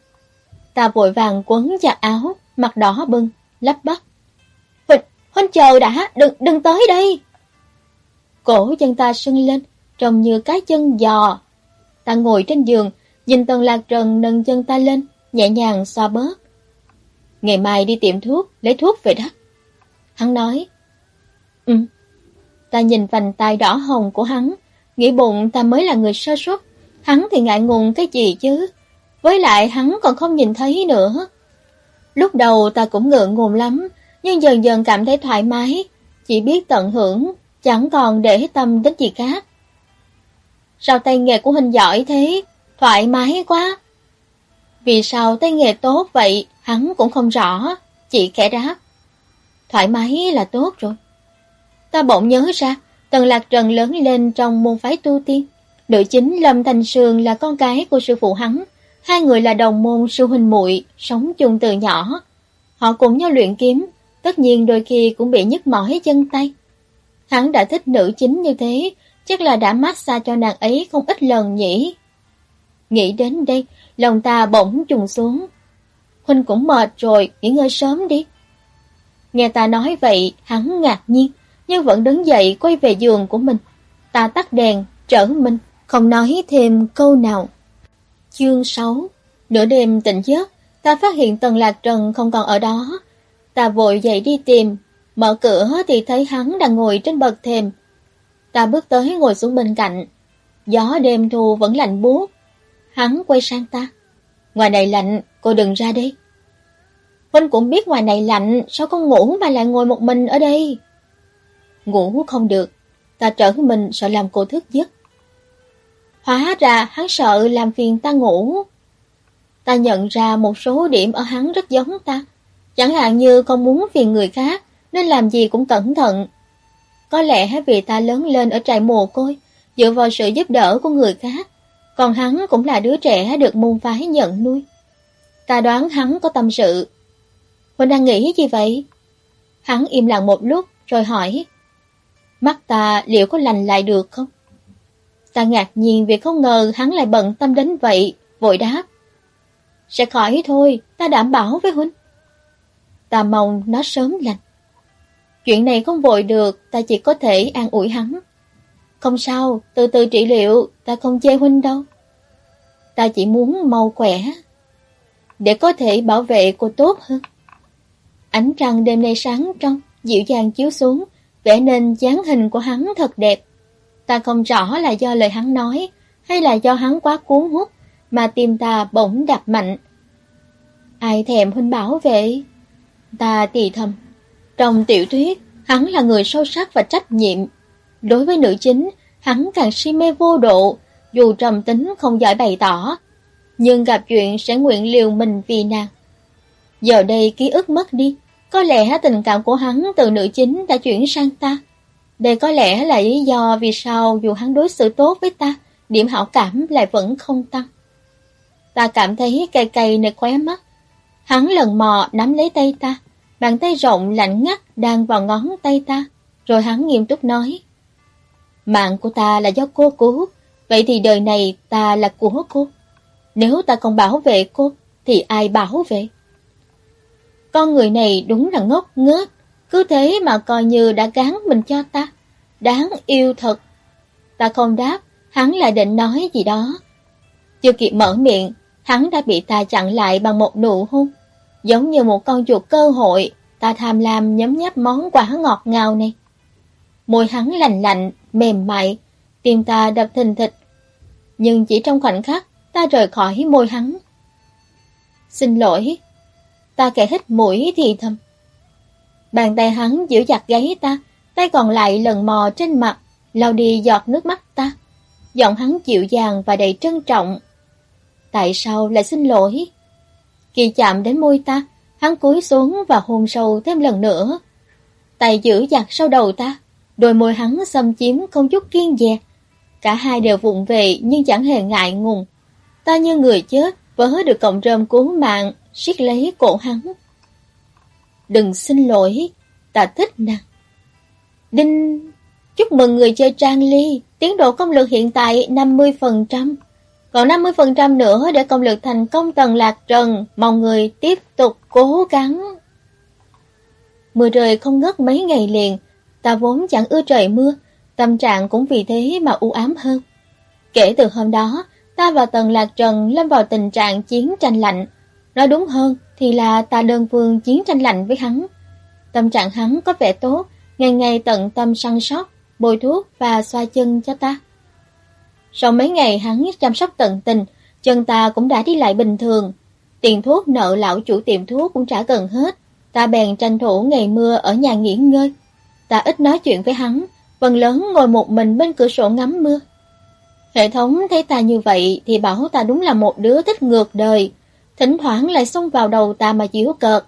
Ta vội vàng quấn chặt áo, mặt đỏ bưng, lắp bắp. Huynh, Huynh chờ đã, đừng, đừng tới đây. Cổ chân ta sưng lên, trông như cái chân giò. Ta ngồi trên giường, nhìn Tần Lạc Trần nâng chân ta lên, nhẹ nhàng xoa bớt. Ngày mai đi tiệm thuốc, lấy thuốc về đó. Hắn nói, Ừ. Ta nhìn vành tay đỏ hồng của hắn, nghĩ bụng ta mới là người sơ suất, hắn thì ngại ngùng cái gì chứ. Với lại hắn còn không nhìn thấy nữa. Lúc đầu ta cũng ngượng ngùng lắm, nhưng dần dần cảm thấy thoải mái, chỉ biết tận hưởng, chẳng còn để tâm đến gì khác. Sao tay nghề của hình giỏi thế? Thoải mái quá. Vì sao tay nghề tốt vậy, hắn cũng không rõ, chỉ kẻ đáp. Thoải mái là tốt rồi. Ta bỗng nhớ ra, Tần Lạc Trần lớn lên trong môn phái tu tiên. Nữ chính Lâm Thành Sương là con gái của sư phụ hắn. Hai người là đồng môn sư huynh muội sống chung từ nhỏ. Họ cùng nhau luyện kiếm, tất nhiên đôi khi cũng bị nhức mỏi chân tay. Hắn đã thích nữ chính như thế, chắc là đã massage cho nàng ấy không ít lần nhỉ. Nghĩ đến đây, lòng ta bỗng trùng xuống. Huynh cũng mệt rồi, nghỉ ngơi sớm đi. Nghe ta nói vậy, hắn ngạc nhiên, nhưng vẫn đứng dậy quay về giường của mình. Ta tắt đèn, trở mình, không nói thêm câu nào. Chương 6 Nửa đêm tỉnh giấc, ta phát hiện Tần Lạc Trần không còn ở đó. Ta vội dậy đi tìm, mở cửa thì thấy hắn đang ngồi trên bậc thềm. Ta bước tới ngồi xuống bên cạnh. Gió đêm thu vẫn lạnh buốt. Hắn quay sang ta. Ngoài này lạnh, cô đừng ra đi. Huynh cũng biết ngoài này lạnh, sao con ngủ mà lại ngồi một mình ở đây? Ngủ không được, ta trở mình sợ làm cô thức giấc. Hóa ra hắn sợ làm phiền ta ngủ. Ta nhận ra một số điểm ở hắn rất giống ta. Chẳng hạn như không muốn phiền người khác, nên làm gì cũng cẩn thận. Có lẽ vì ta lớn lên ở trại mồ côi, dựa vào sự giúp đỡ của người khác, còn hắn cũng là đứa trẻ được môn phái nhận nuôi. Ta đoán hắn có tâm sự. Huynh đang nghĩ gì vậy? Hắn im lặng một lúc rồi hỏi. Mắt ta liệu có lành lại được không? Ta ngạc nhiên vì không ngờ hắn lại bận tâm đến vậy, vội đáp. Sẽ khỏi thôi, ta đảm bảo với Huynh. Ta mong nó sớm lành. Chuyện này không vội được, ta chỉ có thể an ủi hắn. Không sao, từ từ trị liệu, ta không chê Huynh đâu. Ta chỉ muốn mau khỏe, để có thể bảo vệ cô tốt hơn. Ánh trăng đêm nay sáng trong, dịu dàng chiếu xuống, vẽ nên dáng hình của hắn thật đẹp. Ta không rõ là do lời hắn nói, hay là do hắn quá cuốn hút, mà tim ta bỗng đập mạnh. Ai thèm huynh bảo vệ? Ta tì thầm. Trong tiểu thuyết, hắn là người sâu sắc và trách nhiệm. Đối với nữ chính, hắn càng si mê vô độ, dù trầm tính không giỏi bày tỏ, nhưng gặp chuyện sẽ nguyện liều mình vì nàng. Giờ đây ký ức mất đi, có lẽ tình cảm của hắn từ nữ chính đã chuyển sang ta. Đây có lẽ là lý do vì sao dù hắn đối xử tốt với ta, điểm hảo cảm lại vẫn không tăng. Ta cảm thấy cay cay nơi khóe mắt. Hắn lần mò nắm lấy tay ta, bàn tay rộng lạnh ngắt đang vào ngón tay ta, rồi hắn nghiêm túc nói. Mạng của ta là do cô cứu, vậy thì đời này ta là của cô. Nếu ta không bảo vệ cô, thì ai bảo vệ? Con người này đúng là ngốc nghếch, cứ thế mà coi như đã gán mình cho ta. Đáng yêu thật. Ta không đáp, hắn lại định nói gì đó. Chưa kịp mở miệng, hắn đã bị ta chặn lại bằng một nụ hôn. Giống như một con chuột cơ hội, ta tham lam nhấm nháp món quả ngọt ngào này. Môi hắn lành lạnh, mềm mại, tim ta đập thình thịch. Nhưng chỉ trong khoảnh khắc, ta rời khỏi môi hắn. Xin lỗi. Ta kẻ hít mũi thì thầm. Bàn tay hắn giữ chặt gáy ta, tay còn lại lần mò trên mặt, lau đi giọt nước mắt ta. Giọng hắn dịu dàng và đầy trân trọng. Tại sao lại xin lỗi? Khi chạm đến môi ta, hắn cúi xuống và hôn sâu thêm lần nữa. Tay giữ chặt sau đầu ta, đôi môi hắn xâm chiếm không chút kiên dè. Cả hai đều vụng về nhưng chẳng hề ngại ngùng. Ta như người chết, vỡ được cọng rơm cuốn mạng, siết lấy cổ hắn. Đừng xin lỗi, ta thích nàng. Đinh, chúc mừng người chơi Trang Ly, tiến độ công lực hiện tại 50%. Còn 50% nữa để công lực thành công tầng lạc trần, mong người tiếp tục cố gắng. Mưa rơi không ngớt mấy ngày liền, ta vốn chẳng ưa trời mưa, tâm trạng cũng vì thế mà u ám hơn. Kể từ hôm đó, ta và Tần Lạc Trần lâm vào tình trạng chiến tranh lạnh. Nói đúng hơn thì là ta đơn phương chiến tranh lạnh với hắn. Tâm trạng hắn có vẻ tốt, ngày ngày tận tâm săn sóc, bồi thuốc và xoa chân cho ta. Sau mấy ngày hắn chăm sóc tận tình, chân ta cũng đã đi lại bình thường. Tiền thuốc nợ lão chủ tiệm thuốc cũng trả gần hết. Ta bèn tranh thủ ngày mưa ở nhà nghỉ ngơi. Ta ít nói chuyện với hắn, phần lớn ngồi một mình bên cửa sổ ngắm mưa. Hệ thống thấy ta như vậy thì bảo ta đúng là một đứa thích ngược đời, thỉnh thoảng lại xông vào đầu ta mà giễu cợt.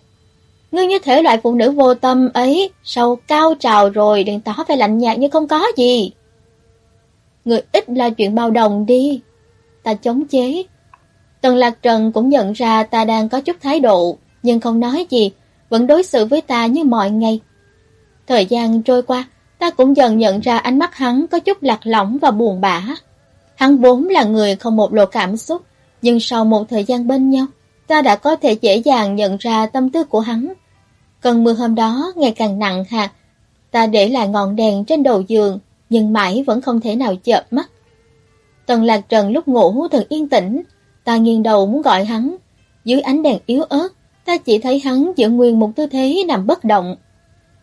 Ngươi như thể loại phụ nữ vô tâm ấy, sau cao trào rồi đừng tỏ vẻ lạnh nhạt như không có gì. Người ít là chuyện bao đồng đi. Ta chống chế. Tần Lạc Trần cũng nhận ra ta đang có chút thái độ, nhưng không nói gì, vẫn đối xử với ta như mọi ngày. Thời gian trôi qua, ta cũng dần nhận ra ánh mắt hắn có chút lạc lõng và buồn bã. Hắn vốn là người không một lộ cảm xúc, nhưng sau một thời gian bên nhau, ta đã có thể dễ dàng nhận ra tâm tư của hắn. Cơn mưa hôm đó ngày càng nặng hạt, ta để lại ngọn đèn trên đầu giường, nhưng mãi vẫn không thể nào chợp mắt. Tần lạc trần lúc ngủ thật yên tĩnh, ta nghiêng đầu muốn gọi hắn. Dưới ánh đèn yếu ớt, ta chỉ thấy hắn giữ nguyên một tư thế nằm bất động.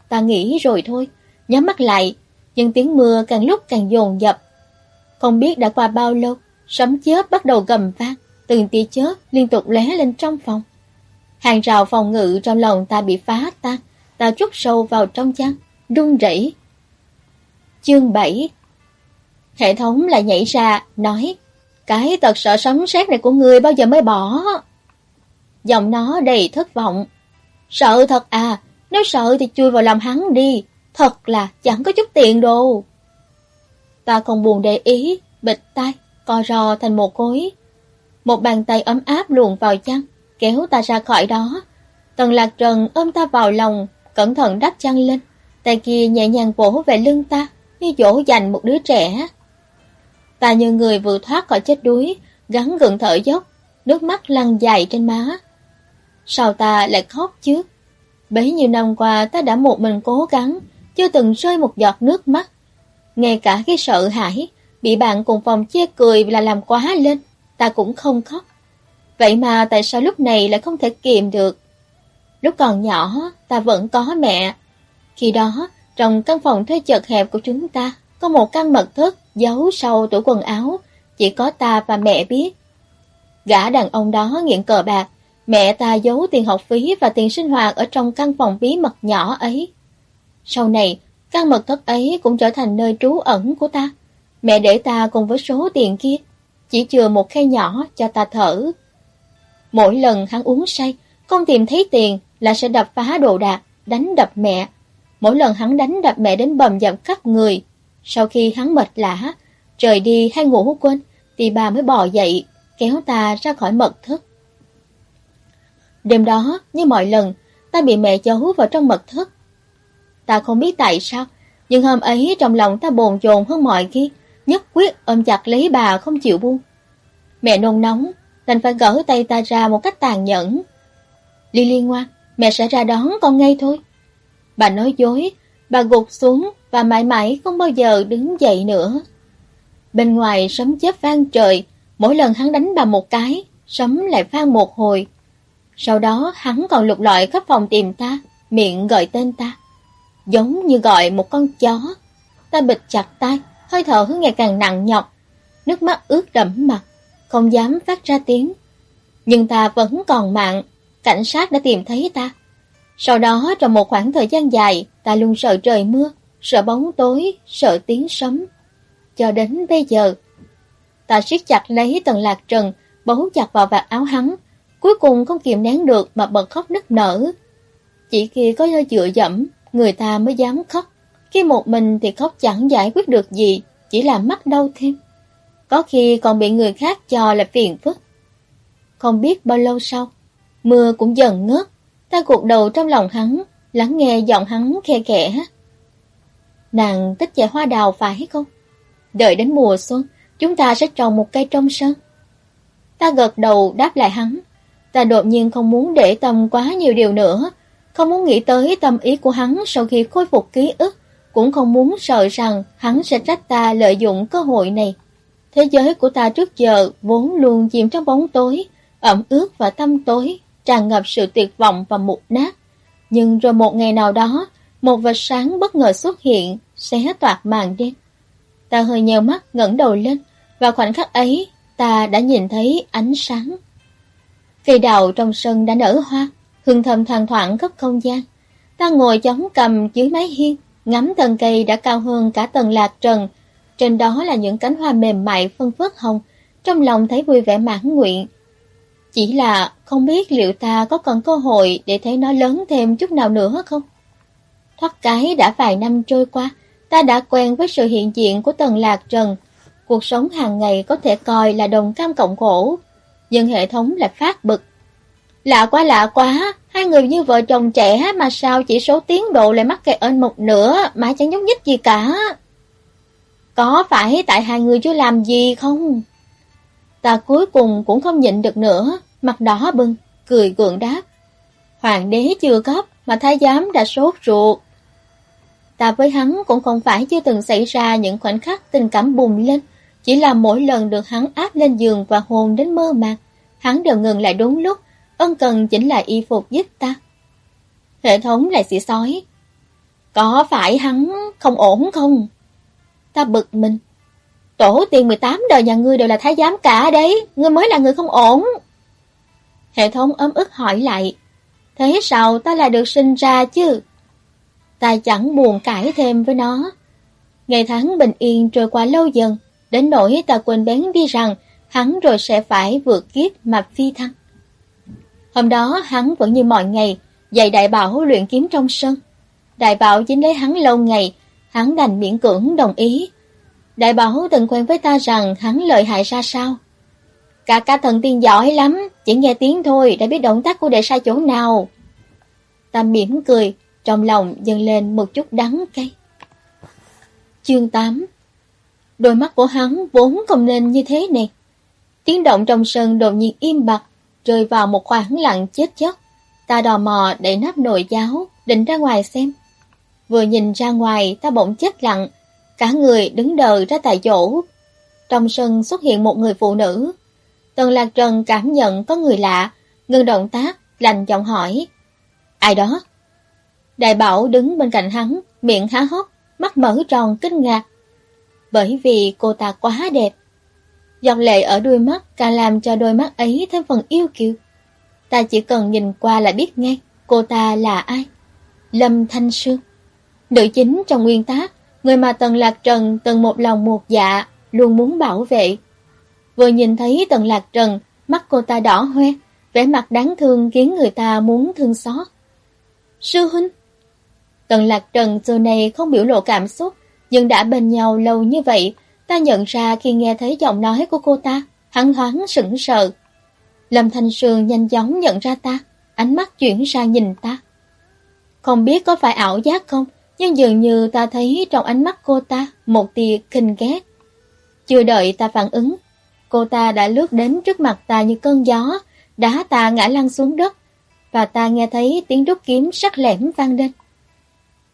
Ta nghĩ rồi thôi, nhắm mắt lại, nhưng tiếng mưa càng lúc càng dồn dập. Không biết đã qua bao lâu, sấm chớp bắt đầu gầm vang, từng tia chớp liên tục lóe lên trong phòng. Hàng rào phòng ngự trong lòng ta bị phá tan, ta trút sâu vào trong chăn, run rẩy. Chương 7 Hệ thống lại nhảy ra, nói Cái tật sợ sấm sét này của người bao giờ mới bỏ? Giọng nó đầy thất vọng. Sợ thật à, nếu sợ thì chui vào lòng hắn đi, thật là chẳng có chút tiền đồ. Ta không buồn để ý, bịch tay, co rò thành một khối. Một bàn tay ấm áp luồn vào chăn, kéo ta ra khỏi đó. Tần lạc trần ôm ta vào lòng, cẩn thận đắp chăn lên. Tay kia nhẹ nhàng vỗ về lưng ta, như dỗ dành một đứa trẻ. Ta như người vừa thoát khỏi chết đuối, gắn gượng thở dốc, nước mắt lăn dài trên má. Sao ta lại khóc chứ? Bấy nhiêu năm qua ta đã một mình cố gắng, chưa từng rơi một giọt nước mắt. Ngay cả cái sợ hãi, bị bạn cùng phòng chê cười là làm quá lên, ta cũng không khóc. Vậy mà tại sao lúc này lại không thể kìm được? Lúc còn nhỏ, ta vẫn có mẹ. Khi đó, trong căn phòng thuê chật hẹp của chúng ta, có một căn mật thất giấu sau tủ quần áo, chỉ có ta và mẹ biết. Gã đàn ông đó nghiện cờ bạc, mẹ ta giấu tiền học phí và tiền sinh hoạt ở trong căn phòng bí mật nhỏ ấy. Sau này, căn mật thất ấy cũng trở thành nơi trú ẩn của ta. Mẹ để ta cùng với số tiền kia, chỉ chừa một khe nhỏ cho ta thở. Mỗi lần hắn uống say, không tìm thấy tiền là sẽ đập phá đồ đạc, đánh đập mẹ. Mỗi lần hắn đánh đập mẹ đến bầm dập khắp người. Sau khi hắn mệt lã, trời đi hay ngủ quên, thì bà mới bò dậy, kéo ta ra khỏi mật thất. Đêm đó, như mọi lần, ta bị mẹ giấu vào trong mật thất. Ta không biết tại sao, nhưng hôm ấy trong lòng ta bồn chồn hơn mọi khi, nhất quyết ôm chặt lấy bà không chịu buông. Mẹ nôn nóng, đành phải gỡ tay ta ra một cách tàn nhẫn. Lily ngoan, mẹ sẽ ra đón con ngay thôi. Bà nói dối, bà gục xuống và mãi mãi không bao giờ đứng dậy nữa. Bên ngoài sấm chớp vang trời, mỗi lần hắn đánh bà một cái, sấm lại vang một hồi. Sau đó hắn còn lục lọi khắp phòng tìm ta, miệng gọi tên ta. Giống như gọi một con chó. Ta bịt chặt tay, hơi thở ngày càng nặng nhọc. Nước mắt ướt đẫm mặt, không dám phát ra tiếng. Nhưng ta vẫn còn mạng, cảnh sát đã tìm thấy ta. Sau đó trong một khoảng thời gian dài, ta luôn sợ trời mưa, sợ bóng tối, sợ tiếng sấm. Cho đến bây giờ, ta siết chặt lấy tầng lạc trần, bấu chặt vào vạt áo hắn, cuối cùng không kiềm nén được mà bật khóc nức nở. Chỉ khi có nơi dựa dẫm, người ta mới dám khóc. Khi một mình thì khóc chẳng giải quyết được gì, chỉ làm mắt đau thêm. Có khi còn bị người khác cho là phiền phức. Không biết bao lâu sau, mưa cũng dần ngớt, ta cuộc đầu trong lòng hắn, lắng nghe giọng hắn khe khẽ. Nàng thích chạy hoa đào phải không? Đợi đến mùa xuân, chúng ta sẽ trồng một cây trong sân. Ta gật đầu đáp lại hắn. Ta đột nhiên không muốn để tâm quá nhiều điều nữa, không muốn nghĩ tới tâm ý của hắn sau khi khôi phục ký ức, cũng không muốn sợ rằng hắn sẽ trách ta lợi dụng cơ hội này. Thế giới của ta trước giờ vốn luôn chìm trong bóng tối, ẩm ướt và tâm tối, tràn ngập sự tuyệt vọng và mục nát. Nhưng rồi một ngày nào đó, một vệt sáng bất ngờ xuất hiện, xé toạc màn đêm. Ta hơi nheo mắt ngẩng đầu lên, và khoảnh khắc ấy, ta đã nhìn thấy ánh sáng. Cây đào trong sân đã nở hoa, hương thơm thoang thoảng khắp không gian. Ta ngồi chống cầm dưới mái hiên, ngắm thân cây đã cao hơn cả tầng lạc trần. Trên đó là những cánh hoa mềm mại phân phớt hồng, trong lòng thấy vui vẻ mãn nguyện. Chỉ là không biết liệu ta có còn cơ hội để thấy nó lớn thêm chút nào nữa không? Thoát cái đã vài năm trôi qua, ta đã quen với sự hiện diện của tầng lạc trần. Cuộc sống hàng ngày có thể coi là đồng cam cộng khổ, nhưng hệ thống lại phát bực. Lạ quá lạ quá, hai người như vợ chồng trẻ mà sao chỉ số tiến độ lại mắc kẹt ở một nửa mà chẳng nhúc nhích gì cả. Có phải tại hai người chưa làm gì không? Ta cuối cùng cũng không nhịn được nữa, mặt đỏ bừng, cười gượng đáp. Hoàng đế chưa cấp mà thái giám đã sốt ruột. Ta với hắn cũng không phải chưa từng xảy ra những khoảnh khắc tình cảm bùng lên, chỉ là mỗi lần được hắn áp lên giường và hồn đến mơ màng, hắn đều ngừng lại đúng lúc, ân cần chính là y phục giúp ta. Hệ thống lại xỉ sói. Có phải hắn không ổn không? Ta bực mình. Tổ tiên 18 đời nhà ngươi đều là thái giám cả đấy, ngươi mới là người không ổn. Hệ thống ấm ức hỏi lại. Thế sao ta lại được sinh ra chứ? Ta chẳng buồn cãi thêm với nó. Ngày tháng bình yên trôi qua lâu dần, đến nỗi ta quên bén đi rằng hắn rồi sẽ phải vượt kiếp mà phi thăng. Hôm đó hắn vẫn như mọi ngày, dạy đại bảo luyện kiếm trong sân. Đại bảo chính lấy hắn lâu ngày, hắn đành miễn cưỡng đồng ý. Đại bảo từng quen với ta rằng hắn lợi hại ra sao. Cả ca thần tiên giỏi lắm, chỉ nghe tiếng thôi đã biết động tác của đệ sai chỗ nào. Ta mỉm cười, trong lòng dâng lên một chút đắng cay. Chương 8 Đôi mắt của hắn vốn không nên như thế này. Tiếng động trong sân đột nhiên im bặt, rơi vào một khoảng lặng chết chóc. Ta đò mò để nắp nồi cháo, định ra ngoài xem. Vừa nhìn ra ngoài, ta bỗng chết lặng, cả người đứng đờ ra tại chỗ. Trong sân xuất hiện một người phụ nữ. Tần Lạc Trần cảm nhận có người lạ, ngừng động tác, lành giọng hỏi. Ai đó? Đại Bảo đứng bên cạnh hắn, miệng há hốc, mắt mở tròn kinh ngạc. Bởi vì cô ta quá đẹp. Dòng lệ ở đuôi mắt càng làm cho đôi mắt ấy thêm phần yêu kiều. Ta chỉ cần nhìn qua là biết ngay cô ta là ai. Lâm Thanh Sương. Nữ chính trong nguyên tác, người mà Tần Lạc Trần từng một lòng một dạ, luôn muốn bảo vệ. Vừa nhìn thấy Tần Lạc Trần, mắt cô ta đỏ hoe, vẻ mặt đáng thương khiến người ta muốn thương xót. Sư huynh Tần Lạc Trần xưa này không biểu lộ cảm xúc, nhưng đã bên nhau lâu như vậy, ta nhận ra khi nghe thấy giọng nói của cô ta, hắn thoáng sững sờ. Lâm Thanh Sương nhanh chóng nhận ra ta, ánh mắt chuyển sang nhìn ta. Không biết có phải ảo giác không, nhưng dường như ta thấy trong ánh mắt cô ta một tia kinh ghét. Chưa đợi ta phản ứng, cô ta đã lướt đến trước mặt ta như cơn gió, đá ta ngã lăn xuống đất, và ta nghe thấy tiếng rút kiếm sắc lẻm vang lên.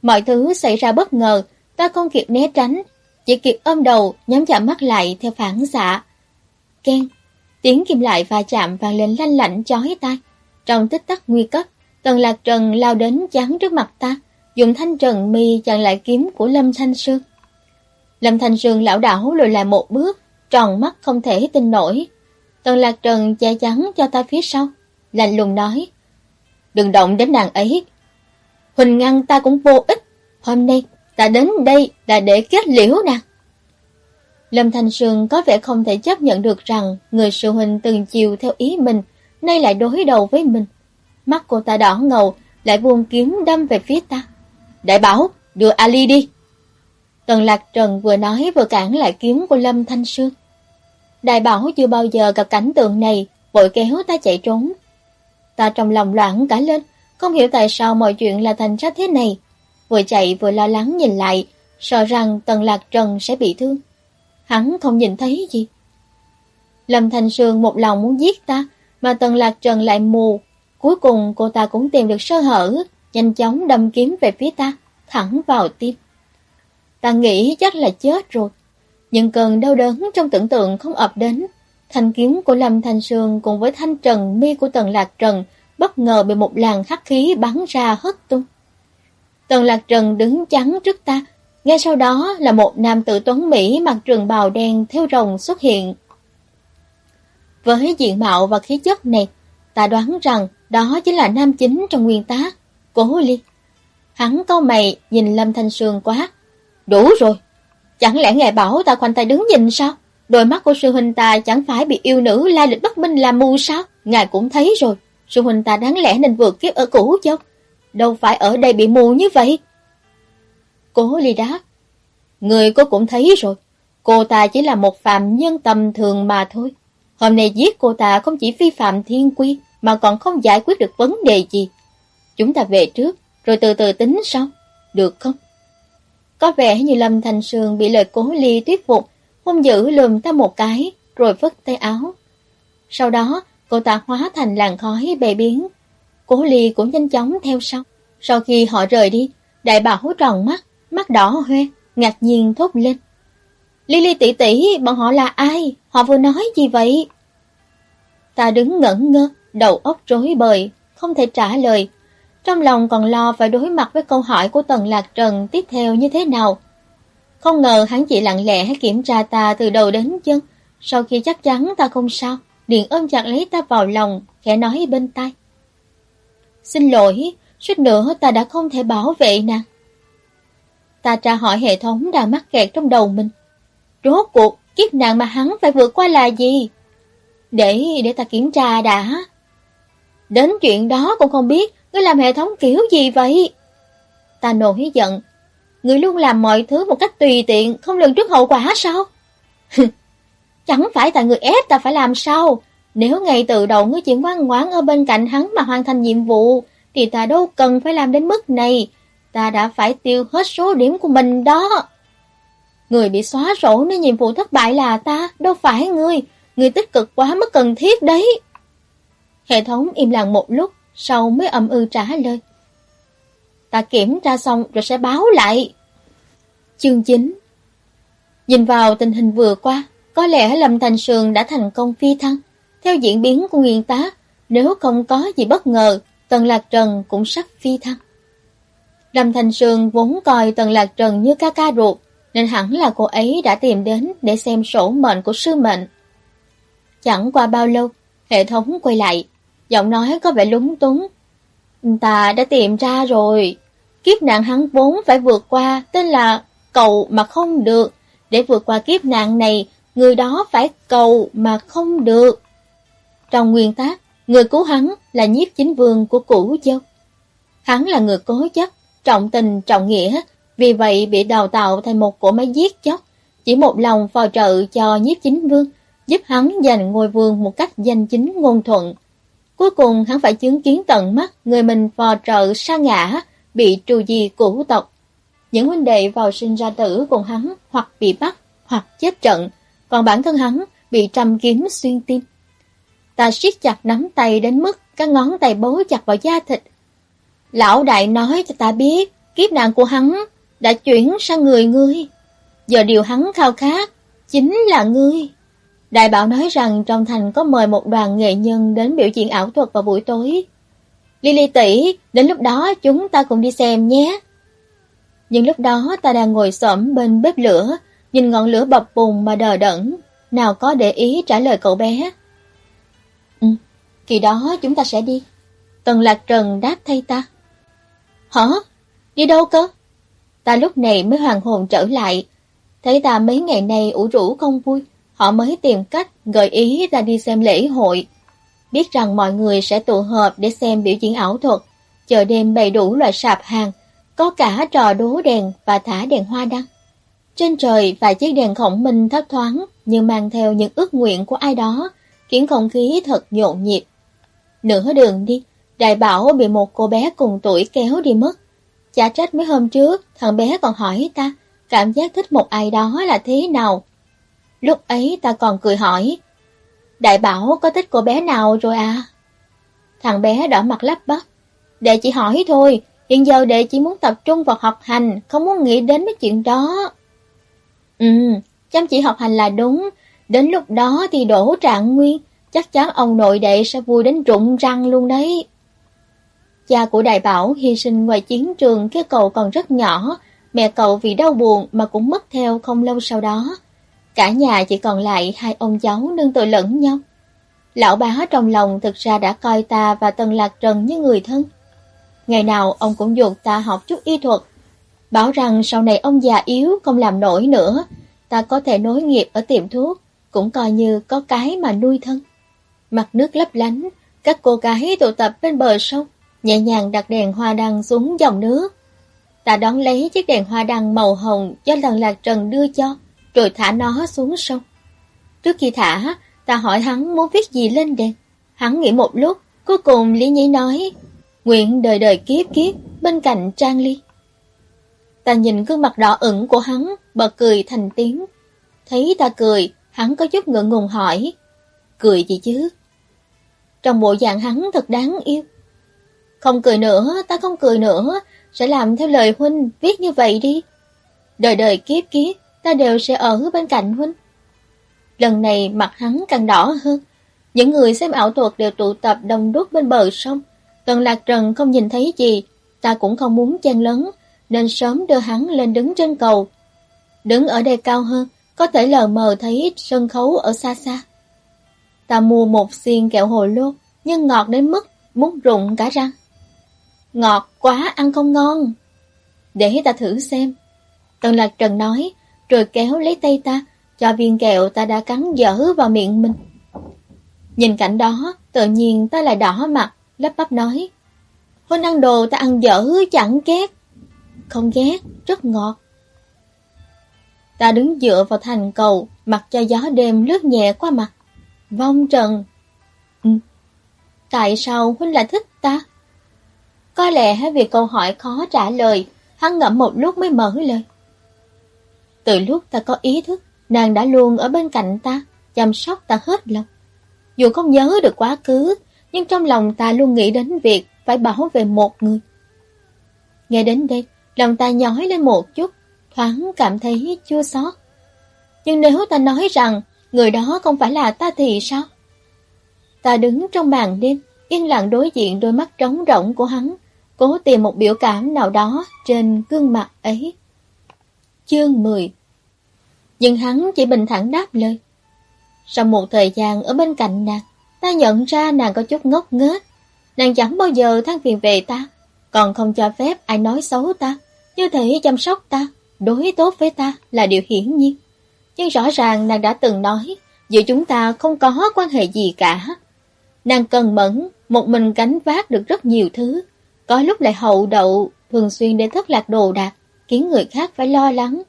Mọi thứ xảy ra bất ngờ, ta không kịp né tránh, chỉ kịp ôm đầu, nhắm chạm mắt lại theo phản xạ. Ken, tiếng kim lại va chạm vang lên lanh lảnh chói tai. Trong tích tắc nguy cấp, Tần Lạc Trần lao đến chắn trước mặt ta, dùng thanh trần mi chặn lại kiếm của Lâm Thanh Sương. Lâm Thanh Sương lão đảo lùi lại một bước, tròn mắt không thể tin nổi. Tần Lạc Trần che chắn cho ta phía sau, lạnh lùng nói. Đừng động đến nàng ấy. Huỳnh ngăn ta cũng vô ích. Hôm nay ta đến đây là để kết liễu nàng. Lâm Thanh Sương có vẻ không thể chấp nhận được rằng người sư huynh từng chiều theo ý mình, nay lại đối đầu với mình. Mắt cô ta đỏ ngầu, lại buông kiếm đâm về phía ta. Đại bảo, đưa Ali đi. Tần Lạc Trần vừa nói vừa cản lại kiếm của Lâm Thanh Sương. Đại bảo chưa bao giờ gặp cảnh tượng này, vội kéo ta chạy trốn. Ta trong lòng loạn cả lên, không hiểu tại sao mọi chuyện là thành ra thế này. Vừa chạy vừa lo lắng nhìn lại, sợ rằng Tần Lạc Trần sẽ bị thương. Hắn không nhìn thấy gì. Lâm Thanh Sương một lòng muốn giết ta, mà Tần Lạc Trần lại mù. Cuối cùng cô ta cũng tìm được sơ hở, nhanh chóng đâm kiếm về phía ta, thẳng vào tim. Ta nghĩ chắc là chết rồi. Nhưng cơn đau đớn trong tưởng tượng không ập đến. Thanh kiếm của Lâm Thanh Sương cùng với thanh trần mi của Tần Lạc Trần bất ngờ bị một làn khắc khí bắn ra hất tung. Tần Lạc Trần đứng chắn trước ta, ngay sau đó là một nam tử tuấn Mỹ mặc trường bào đen theo rồng xuất hiện. Với diện mạo và khí chất này, ta đoán rằng đó chính là nam chính trong nguyên tác, Cố Ly. Hắn câu mày nhìn Lâm Thanh Sương quá. Đủ rồi, chẳng lẽ ngài bảo ta khoanh tay đứng nhìn sao? Đôi mắt của sư huynh ta chẳng phải bị yêu nữ lai lịch bất minh làm mù sao? Ngài cũng thấy rồi, sư huynh ta đáng lẽ nên vượt kiếp ở cũ chứ? Đâu phải ở đây bị mù như vậy? Cố Ly đáp. Người cô cũng thấy rồi, cô ta chỉ là một phạm nhân tầm thường mà thôi. Hôm nay giết cô ta không chỉ vi phạm thiên quy, mà còn không giải quyết được vấn đề gì. Chúng ta về trước, rồi từ từ tính sau, được không? Có vẻ như Lâm Thành Sương bị lời cố ly thuyết phục, hung dữ lùm ta một cái, rồi vứt tay áo. Sau đó, cô ta hóa thành làn khói bề biến. Cố ly cũng nhanh chóng theo sau. Sau khi họ rời đi, đại bảo tròn mắt, mắt đỏ hoe, ngạc nhiên thốt lên. Lily tỷ tỷ, bọn họ là ai? Họ vừa nói gì vậy? Ta đứng ngẩn ngơ, đầu óc rối bời, không thể trả lời. Trong lòng còn lo phải đối mặt với câu hỏi của Tần Lạc Trần tiếp theo như thế nào. Không ngờ hắn chỉ lặng lẽ kiểm tra ta từ đầu đến chân. Sau khi chắc chắn ta không sao, điện ôm chặt lấy ta vào lòng, khẽ nói bên tai. Xin lỗi, suýt nữa ta đã không thể bảo vệ nàng. Ta tra hỏi hệ thống đang mắc kẹt trong đầu mình. Rốt cuộc, kiếp nạn mà hắn phải vượt qua là gì? Để, để ta kiểm tra đã. Đến chuyện đó cũng không biết, ngươi làm hệ thống kiểu gì vậy? Ta nổi giận. Ngươi luôn làm mọi thứ một cách tùy tiện, không lường trước hậu quả sao? Chẳng phải tại người ép ta phải làm sao? Nếu ngay từ đầu ngươi chỉ ngoan ngoãn ở bên cạnh hắn mà hoàn thành nhiệm vụ, thì ta đâu cần phải làm đến mức này. Ta đã phải tiêu hết số điểm của mình đó. Người bị xóa sổ nên nhiệm vụ thất bại là ta, đâu phải ngươi. Ngươi tích cực quá mất cần thiết đấy. Hệ thống im lặng một lúc, sau mới âm ư trả lời. Ta kiểm tra xong rồi sẽ báo lại. Chương 9 Nhìn vào tình hình vừa qua, có lẽ Lâm Thành Sương đã thành công phi thăng. Theo diễn biến của nguyên tá, nếu không có gì bất ngờ, Tần Lạc Trần cũng sắp phi thăng. Lâm Thành Sương vốn coi Tần Lạc Trần như ca ca ruột, nên hẳn là cô ấy đã tìm đến để xem sổ mệnh của sư mệnh. Chẳng qua bao lâu, hệ thống quay lại, giọng nói có vẻ lúng túng. Ta đã tìm ra rồi, kiếp nạn hắn vốn phải vượt qua, tên là cầu mà không được. Để vượt qua kiếp nạn này, người đó phải cầu mà không được. Trong nguyên tác, người cứu hắn là nhiếp chính vương của cũ châu. Hắn là người cố chấp, trọng tình trọng nghĩa, vì vậy bị đào tạo thành một cỗ máy giết chóc, chỉ một lòng phò trợ cho nhiếp chính vương, giúp hắn giành ngôi vương một cách danh chính ngôn thuận. Cuối cùng hắn phải chứng kiến tận mắt người mình phò trợ sa ngã, bị trù di cũ tộc. Những huynh đệ vào sinh ra tử cùng hắn hoặc bị bắt hoặc chết trận, còn bản thân hắn bị trăm kiếm xuyên tim. Ta siết chặt nắm tay đến mức các ngón tay bấu chặt vào da thịt. Lão đại nói cho ta biết, kiếp nạn của hắn đã chuyển sang người ngươi. Giờ điều hắn khao khát chính là ngươi. Đại bảo nói rằng trong thành có mời một đoàn nghệ nhân đến biểu diễn ảo thuật vào buổi tối. Lily tỷ, đến lúc đó chúng ta cùng đi xem nhé. Nhưng lúc đó ta đang ngồi xổm bên bếp lửa, nhìn ngọn lửa bập bùng mà đờ đẫn, nào có để ý trả lời cậu bé. Ừ, kỳ đó chúng ta sẽ đi. Tần Lạc Trần đáp thay ta. Hả? Đi đâu cơ? Ta lúc này mới hoàn hồn trở lại. Thấy ta mấy ngày nay ủ rũ không vui, họ mới tìm cách gợi ý ra đi xem lễ hội. Biết rằng mọi người sẽ tụ hợp để xem biểu diễn ảo thuật, chờ đêm bày đủ loại sạp hàng, có cả trò đố đèn và thả đèn hoa đăng. Trên trời vài chiếc đèn khổng minh thấp thoáng như mang theo những ước nguyện của ai đó, khiến không khí thật nhộn nhịp. Nửa đường đi, Đại Bảo bị một cô bé cùng tuổi kéo đi mất. Chả trách mấy hôm trước, thằng bé còn hỏi ta, cảm giác thích một ai đó là thế nào. Lúc ấy ta còn cười hỏi, Đại Bảo có thích cô bé nào rồi à? Thằng bé đỏ mặt lắp bắp, để chị hỏi thôi, hiện giờ đệ chỉ muốn tập trung vào học hành, không muốn nghĩ đến mấy chuyện đó. Ừ, chăm chỉ học hành là đúng, đến lúc đó thì đổ trạng nguyên, chắc chắn ông nội đệ sẽ vui đến rụng răng luôn đấy. Cha của Đại Bảo hy sinh ngoài chiến trường khi cậu còn rất nhỏ, mẹ cậu vì đau buồn mà cũng mất theo không lâu sau đó. Cả nhà chỉ còn lại hai ông cháu nương tội lẫn nhau. Lão bá trong lòng thực ra đã coi ta và Tần Lạc Trần như người thân. Ngày nào ông cũng dồn ta học chút y thuật, bảo rằng sau này ông già yếu không làm nổi nữa, ta có thể nối nghiệp ở tiệm thuốc, cũng coi như có cái mà nuôi thân. Mặt nước lấp lánh, các cô gái tụ tập bên bờ sông, nhẹ nhàng đặt đèn hoa đăng xuống dòng nước. Ta đón lấy chiếc đèn hoa đăng màu hồng do lần lạc trần đưa cho, rồi thả nó xuống sông. Trước khi thả, ta hỏi hắn muốn viết gì lên đèn. Hắn nghĩ một lúc, cuối cùng Lý Nhĩ nói, nguyện đời đời kiếp kiếp bên cạnh Trang Ly. Ta nhìn gương mặt đỏ ửng của hắn, bật cười thành tiếng. Thấy ta cười, hắn có chút ngượng ngùng hỏi, cười gì chứ? Trong bộ dạng hắn thật đáng yêu. Không cười nữa, ta không cười nữa, sẽ làm theo lời huynh viết như vậy đi. Đời đời kiếp kiếp, ta đều sẽ ở bên cạnh huynh. Lần này mặt hắn càng đỏ hơn. Những người xem ảo thuật đều tụ tập đông đúc bên bờ sông. Tần lạc trần không nhìn thấy gì, ta cũng không muốn chen lớn, nên sớm đưa hắn lên đứng trên cầu. Đứng ở đây cao hơn, có thể lờ mờ thấy sân khấu ở xa xa. Ta mua một xiên kẹo hồ lô, nhưng ngọt đến mức muốn rụng cả răng. Ngọt quá, ăn không ngon. Để ta thử xem. Tần Lạc Trần nói, rồi kéo lấy tay ta, cho viên kẹo ta đã cắn dở vào miệng mình. Nhìn cảnh đó, tự nhiên ta lại đỏ mặt, lắp bắp nói. Hôn ăn đồ ta ăn dở chẳng ghét. Không ghét, rất ngọt. Ta đứng dựa vào thành cầu, mặc cho gió đêm lướt nhẹ qua mặt. Vong trần. Ừ. Tại sao Huynh lại thích ta? Có lẽ vì câu hỏi khó trả lời, hắn ngậm một lúc mới mở lời. Từ lúc ta có ý thức, nàng đã luôn ở bên cạnh ta, chăm sóc ta hết lòng. Dù không nhớ được quá khứ, nhưng trong lòng ta luôn nghĩ đến việc phải bảo vệ một người. Nghe đến đây, lòng ta nhói lên một chút, thoáng cảm thấy chua xót. Nhưng nếu ta nói rằng người đó không phải là ta thì sao? Ta đứng trong màn đêm, yên lặng đối diện đôi mắt trống rỗng của hắn, cố tìm một biểu cảm nào đó trên gương mặt ấy. Chương 10 Nhưng hắn chỉ bình thản đáp lời. Sau một thời gian ở bên cạnh nàng, ta nhận ra nàng có chút ngốc nghếch. Nàng chẳng bao giờ than phiền về ta, còn không cho phép ai nói xấu ta, như thể chăm sóc ta, đối tốt với ta là điều hiển nhiên. Nhưng rõ ràng nàng đã từng nói, giữa chúng ta không có quan hệ gì cả. Nàng cần mẫn, một mình gánh vác được rất nhiều thứ, có lúc lại hậu đậu, thường xuyên để thất lạc đồ đạc, khiến người khác phải lo lắng.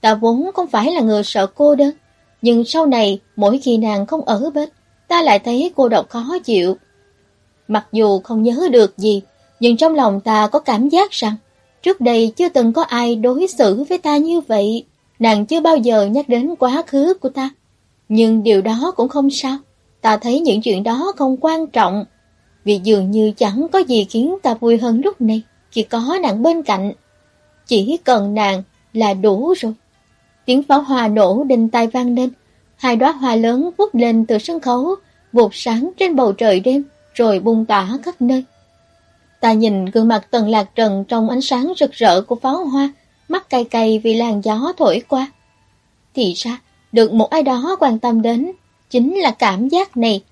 Ta vốn không phải là người sợ cô đơn, nhưng sau này, mỗi khi nàng không ở bên, ta lại thấy cô độc khó chịu. Mặc dù không nhớ được gì, nhưng trong lòng ta có cảm giác rằng, trước đây chưa từng có ai đối xử với ta như vậy. Nàng chưa bao giờ nhắc đến quá khứ của ta. Nhưng điều đó cũng không sao. Ta thấy những chuyện đó không quan trọng. Vì dường như chẳng có gì khiến ta vui hơn lúc này, chỉ có nàng bên cạnh. Chỉ cần nàng là đủ rồi. Tiếng pháo hoa nổ đinh tai vang lên, hai đóa hoa lớn vút lên từ sân khấu, vụt sáng trên bầu trời đêm, rồi bung tỏa khắp nơi. Ta nhìn gương mặt tần lạc trần trong ánh sáng rực rỡ của pháo hoa, mắt cay cay vì làn gió thổi qua. Thì ra, được một ai đó quan tâm đến, chính là cảm giác này.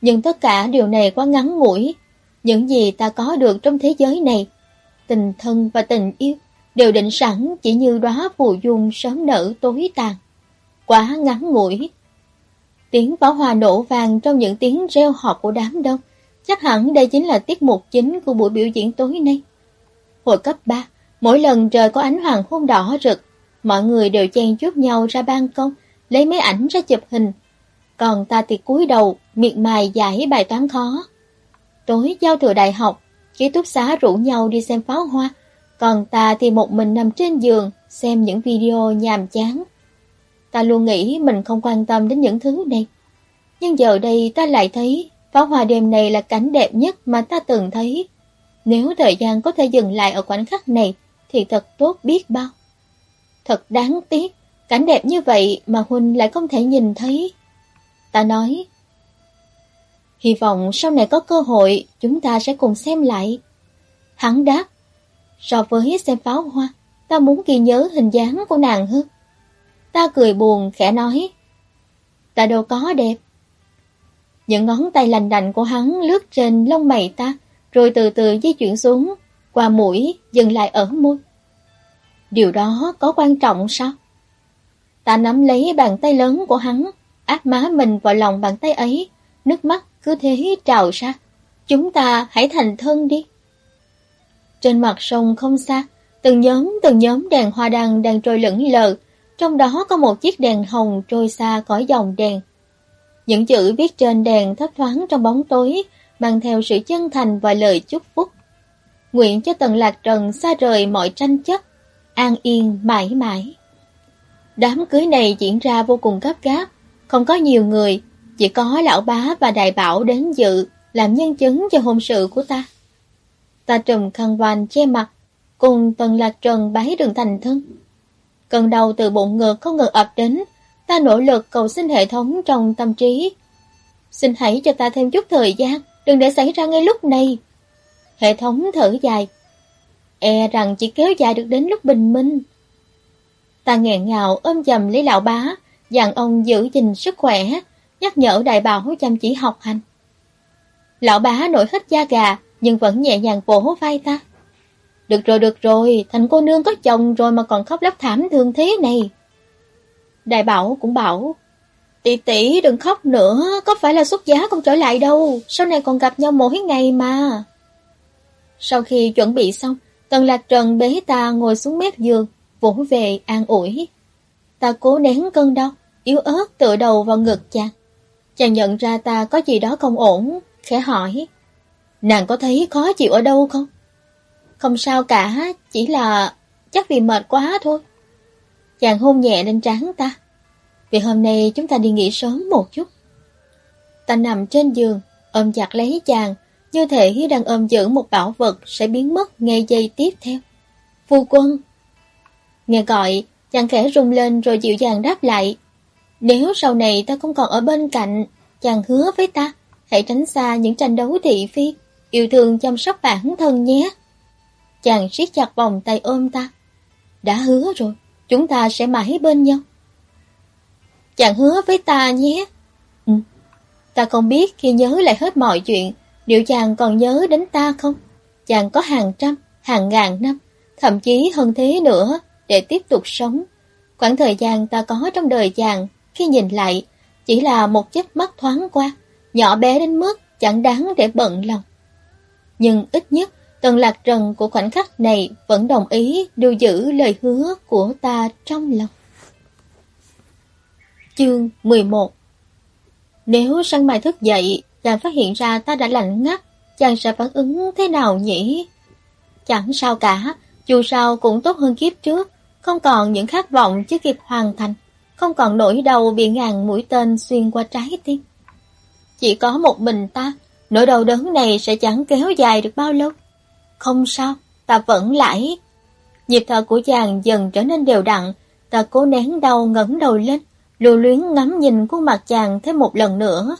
Nhưng tất cả điều này quá ngắn ngủi. Những gì ta có được trong thế giới này, tình thân và tình yêu, đều định sẵn chỉ như đóa phù dung sớm nở tối tàn. Quá ngắn ngủi. Tiếng pháo hoa nổ vàng trong những tiếng reo hò của đám đông. Chắc hẳn đây chính là tiết mục chính của buổi biểu diễn tối nay. Hồi cấp 3, mỗi lần trời có ánh hoàng hôn đỏ rực, mọi người đều chen chúc nhau ra ban công, lấy máy ảnh ra chụp hình. Còn ta thì cúi đầu, miệt mài giải bài toán khó. Tối giao thừa đại học, ký túc xá rủ nhau đi xem pháo hoa, còn ta thì một mình nằm trên giường xem những video nhàm chán. Ta luôn nghĩ mình không quan tâm đến những thứ này. Nhưng giờ đây ta lại thấy pháo hoa đêm này là cảnh đẹp nhất mà ta từng thấy. Nếu thời gian có thể dừng lại ở khoảnh khắc này thì thật tốt biết bao. Thật đáng tiếc, cảnh đẹp như vậy mà Huynh lại không thể nhìn thấy. Ta nói, hy vọng sau này có cơ hội chúng ta sẽ cùng xem lại. Hắn đáp, so với xem pháo hoa, ta muốn ghi nhớ hình dáng của nàng hơn. Ta cười buồn khẽ nói, ta đâu có đẹp. Những ngón tay lành đành của hắn lướt trên lông mày ta, rồi từ từ di chuyển xuống, qua mũi, dừng lại ở môi. Điều đó có quan trọng sao? Ta nắm lấy bàn tay lớn của hắn, áp má mình vào lòng bàn tay ấy, nước mắt cứ thế trào ra. Chúng ta hãy thành thân đi. Trên mặt sông không xa, từng nhóm từng nhóm đèn hoa đăng đang trôi lững lờ, trong đó có một chiếc đèn hồng trôi xa khỏi dòng đèn. Những chữ viết trên đèn thấp thoáng trong bóng tối, mang theo sự chân thành và lời chúc phúc. Nguyện cho Tần Lạc Trần xa rời mọi tranh chấp, an yên mãi mãi. Đám cưới này diễn ra vô cùng gấp gáp, không có nhiều người, chỉ có lão bá và đại bảo đến dự, làm nhân chứng cho hôn sự của ta. Ta trùm khăn vành che mặt, cùng Tần Lạc Trần bái đường thành thân. Cơn đầu từ bụng ngược không ngừng ập đến, ta nỗ lực cầu xin hệ thống trong tâm trí. Xin hãy cho ta thêm chút thời gian, đừng để xảy ra ngay lúc này. Hệ thống thở dài. E rằng chỉ kéo dài được đến lúc bình minh. Ta nghẹn ngào ôm chầm lấy lão bá, dặn ông giữ gìn sức khỏe, nhắc nhở đại bảo chăm chỉ học hành. Lão bá nổi hết da gà, nhưng vẫn nhẹ nhàng vỗ vai ta. Được rồi, được rồi, thành cô nương có chồng rồi mà còn khóc lóc thảm thương thế này. Đại bảo cũng bảo, tỷ tỷ đừng khóc nữa, có phải là xuất giá không trở lại đâu, sau này còn gặp nhau mỗi ngày mà. Sau khi chuẩn bị xong, Tần Lạc Trần bế ta ngồi xuống mép giường, vỗ về an ủi. Ta cố nén cơn đau, yếu ớt tựa đầu vào ngực chàng. Chàng nhận ra ta có gì đó không ổn, khẽ hỏi. Nàng có thấy khó chịu ở đâu không? Không sao cả, chỉ là chắc vì mệt quá thôi. Chàng hôn nhẹ lên trán ta. Vì hôm nay chúng ta đi nghỉ sớm một chút. Ta nằm trên giường, ôm chặt lấy chàng, như thể đang ôm giữ một bảo vật sẽ biến mất ngay giây tiếp theo. Phu quân! Nghe gọi, chàng khẽ rung lên rồi dịu dàng đáp lại. Nếu sau này ta không còn ở bên cạnh, chàng hứa với ta, hãy tránh xa những tranh đấu thị phi, yêu thương chăm sóc bản thân nhé. Chàng siết chặt vòng tay ôm ta. Đã hứa rồi, chúng ta sẽ mãi bên nhau. Chàng hứa với ta nhé. Ừ. Ta không biết khi nhớ lại hết mọi chuyện, liệu chàng còn nhớ đến ta không? Chàng có hàng trăm, hàng ngàn năm, thậm chí hơn thế nữa để tiếp tục sống. Khoảng thời gian ta có trong đời chàng, khi nhìn lại, chỉ là một chớp mắt thoáng qua, nhỏ bé đến mức chẳng đáng để bận lòng. Nhưng ít nhất, Tần Lạc Trần của khoảnh khắc này vẫn đồng ý lưu giữ lời hứa của ta trong lòng. Chương 11 Nếu săn mai thức dậy, chàng phát hiện ra ta đã lạnh ngắt, chàng sẽ phản ứng thế nào nhỉ? Chẳng sao cả, dù sao cũng tốt hơn kiếp trước, không còn những khát vọng chưa kịp hoàn thành, không còn nỗi đau bị ngàn mũi tên xuyên qua trái tim. Chỉ có một mình ta, nỗi đau đớn này sẽ chẳng kéo dài được bao lâu. Không sao, ta vẫn lại. Nhịp thở của chàng dần trở nên đều đặn, ta cố nén đau ngẩng đầu lên, lưu luyến ngắm nhìn khuôn mặt chàng thêm một lần nữa.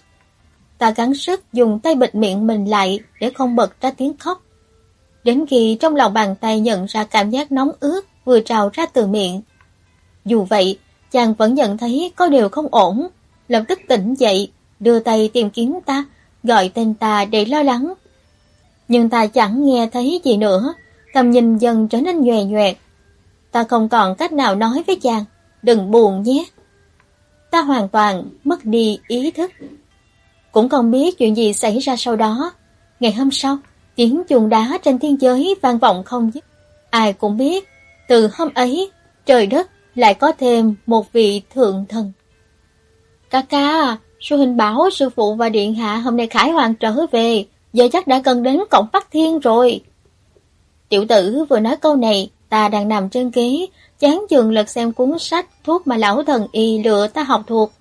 Ta gắng sức dùng tay bịt miệng mình lại để không bật ra tiếng khóc. Đến khi trong lòng bàn tay nhận ra cảm giác nóng ướt vừa trào ra từ miệng. Dù vậy, chàng vẫn nhận thấy có điều không ổn, lập tức tỉnh dậy, đưa tay tìm kiếm ta, gọi tên ta để lo lắng. Nhưng ta chẳng nghe thấy gì nữa, tầm nhìn dần trở nên nhòe nhòe Ta không còn cách nào nói với chàng, đừng buồn nhé. Ta hoàn toàn mất đi ý thức. Cũng không biết chuyện gì xảy ra sau đó. Ngày hôm sau, tiếng chuông đá trên thiên giới vang vọng không dứt. Ai cũng biết, từ hôm ấy, trời đất lại có thêm một vị thượng thần. Ca ca, sư huynh bảo sư phụ và điện hạ hôm nay khải hoàng trở về, giờ chắc đã gần đến cổng Bắc Thiên rồi. Tiểu tử vừa nói câu này, ta đang nằm trên ghế, chán giường lật xem cuốn sách thuốc mà lão thần y lựa ta học thuộc.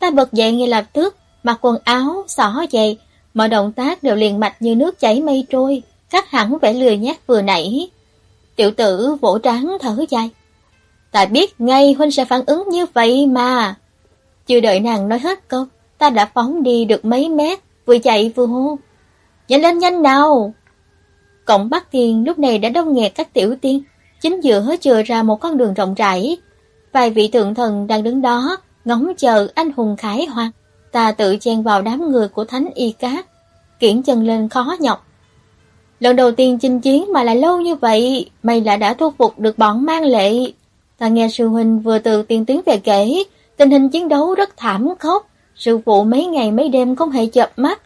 Ta bật dậy ngay lập tức, mặc quần áo, xỏ giày, mọi động tác đều liền mạch như nước chảy mây trôi, cắt hẳn vẻ lười nhát vừa nãy. Tiểu tử vỗ trán thở dài. Ta biết ngay huynh sẽ phản ứng như vậy mà. Chưa đợi nàng nói hết câu, ta đã phóng đi được mấy mét, vừa chạy vừa hô. Nhanh lên nhanh nào! Cổng Bắc Thiên lúc này đã đông nghẹt các tiểu tiên, chính giữa chừa ra một con đường rộng rãi. Vài vị thượng thần đang đứng đó, ngóng chờ anh hùng khải hoàng. Ta tự chen vào đám người của Thánh Y Cát, kiển chân lên khó nhọc. Lần đầu tiên chinh chiến mà lại lâu như vậy, mày lại đã thu phục được bọn mang lệ. Ta nghe sư huynh vừa từ tiên tuyến về kể, tình hình chiến đấu rất thảm khốc, sư phụ mấy ngày mấy đêm không hề chợp mắt.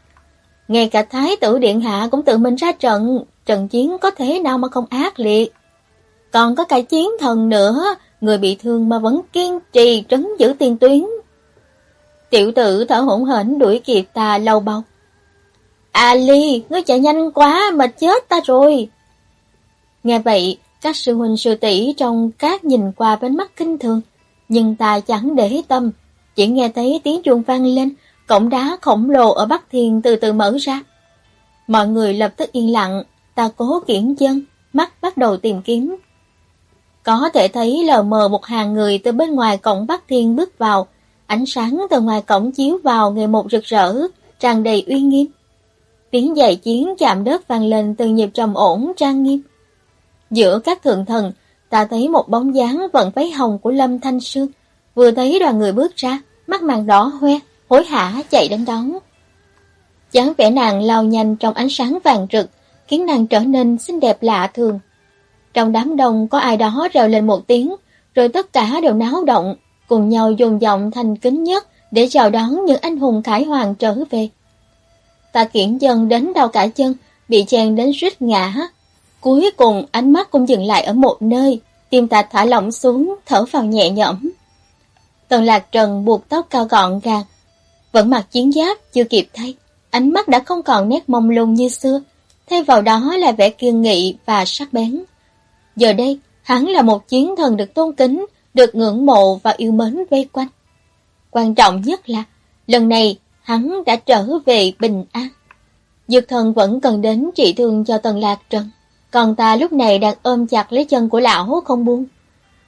Ngay cả Thái tử Điện Hạ cũng tự mình ra trận, trận chiến có thế nào mà không ác liệt. Còn có cả chiến thần nữa, người bị thương mà vẫn kiên trì trấn giữ tiền tuyến. Tiểu tử thở hổn hển đuổi kịp ta lâu bọc. Ali, ngươi chạy nhanh quá, mà chết ta rồi. Nghe vậy, các sư huynh sư tỷ trong các nhìn qua bên mắt kinh thường, nhưng ta chẳng để tâm, chỉ nghe thấy tiếng chuông vang lên, cổng đá khổng lồ ở Bắc Thiên từ từ mở ra. Mọi người lập tức yên lặng, ta cố kiển chân, mắt bắt đầu tìm kiếm. Có thể thấy lờ mờ một hàng người từ bên ngoài cổng Bắc Thiên bước vào, ánh sáng từ ngoài cổng chiếu vào ngày một rực rỡ, tràn đầy uy nghiêm. Tiếng giày chiến chạm đất vang lên từng nhịp trầm ổn trang nghiêm. Giữa các thượng thần, ta thấy một bóng dáng vận váy hồng của Lâm Thanh Sương. Vừa thấy đoàn người bước ra, mắt màn đỏ hoe, hối hả chạy đến đón. dáng vẻ nàng lao nhanh trong ánh sáng vàng rực, khiến nàng trở nên xinh đẹp lạ thường. Trong đám đông có ai đó reo lên một tiếng, rồi tất cả đều náo động, cùng nhau dùng giọng thành kính nhất để chào đón những anh hùng khải hoàng trở về. Ta kiển chân đến đau cả chân, bị chèn đến suýt ngã. Cuối cùng ánh mắt cũng dừng lại ở một nơi, tim ta thả lỏng xuống, thở vào nhẹ nhõm. Tần lạc trần buộc tóc cao gọn gàng, vẫn mặc chiến giáp chưa kịp thay, ánh mắt đã không còn nét mông lung như xưa, thay vào đó là vẻ kiên nghị và sắc bén. Giờ đây, hắn là một chiến thần được tôn kính, được ngưỡng mộ và yêu mến vây quanh. Quan trọng nhất là, lần này hắn đã trở về bình an. Dược thần vẫn cần đến trị thương cho Tần Lạc Trần, còn ta lúc này đang ôm chặt lấy chân của lão không buông.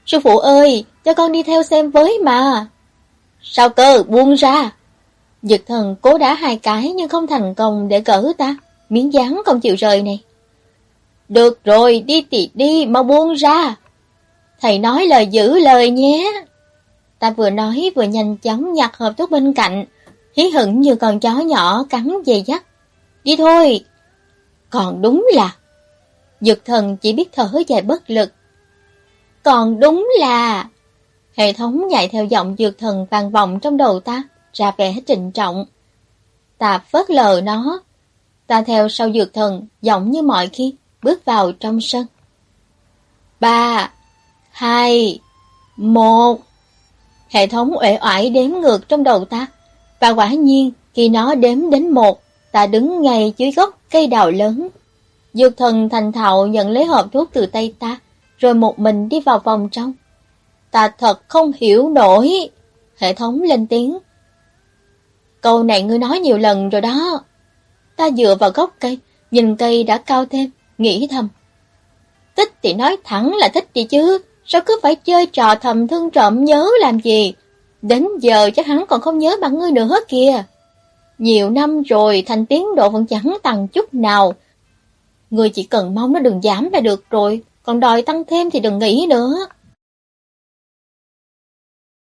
Sư phụ ơi, cho con đi theo xem với mà. Sao cơ, buông ra. Giật thần cố đá hai cái nhưng không thành công để cỡ ta, miếng dán không chịu rời này. Được rồi, đi tị đi, mau buông ra. Thầy nói lời giữ lời nhé. Ta vừa nói vừa nhanh chóng nhặt hộp thuốc bên cạnh, hí hửng như con chó nhỏ cắn dây dắt. Đi thôi! Còn đúng là... Dực thần chỉ biết thở dài bất lực. Còn đúng là... Hệ thống nhạy theo giọng dược thần vang vọng trong đầu ta, ra vẻ trịnh trọng. Ta phớt lờ nó. Ta theo sau dược thần, giọng như mọi khi, bước vào trong sân. Ba, hai, một. Hệ thống uể oải đếm ngược trong đầu ta. Và quả nhiên, khi nó đếm đến một, ta đứng ngay dưới gốc cây đào lớn. Dược thần thành thạo nhận lấy hộp thuốc từ tay ta, rồi một mình đi vào vòng trong. Ta thật không hiểu nổi. Hệ thống lên tiếng. Câu này ngươi nói nhiều lần rồi đó. Ta dựa vào gốc cây, nhìn cây đã cao thêm, nghĩ thầm. Thích thì nói thẳng là thích đi chứ, sao cứ phải chơi trò thầm thương trộm nhớ làm gì? Đến giờ chắc hắn còn không nhớ bằng ngươi nữa kìa. Nhiều năm rồi thành tiến độ vẫn chẳng tăng chút nào. Ngươi chỉ cần mong nó đừng giảm là được rồi, còn đòi tăng thêm thì đừng nghĩ nữa.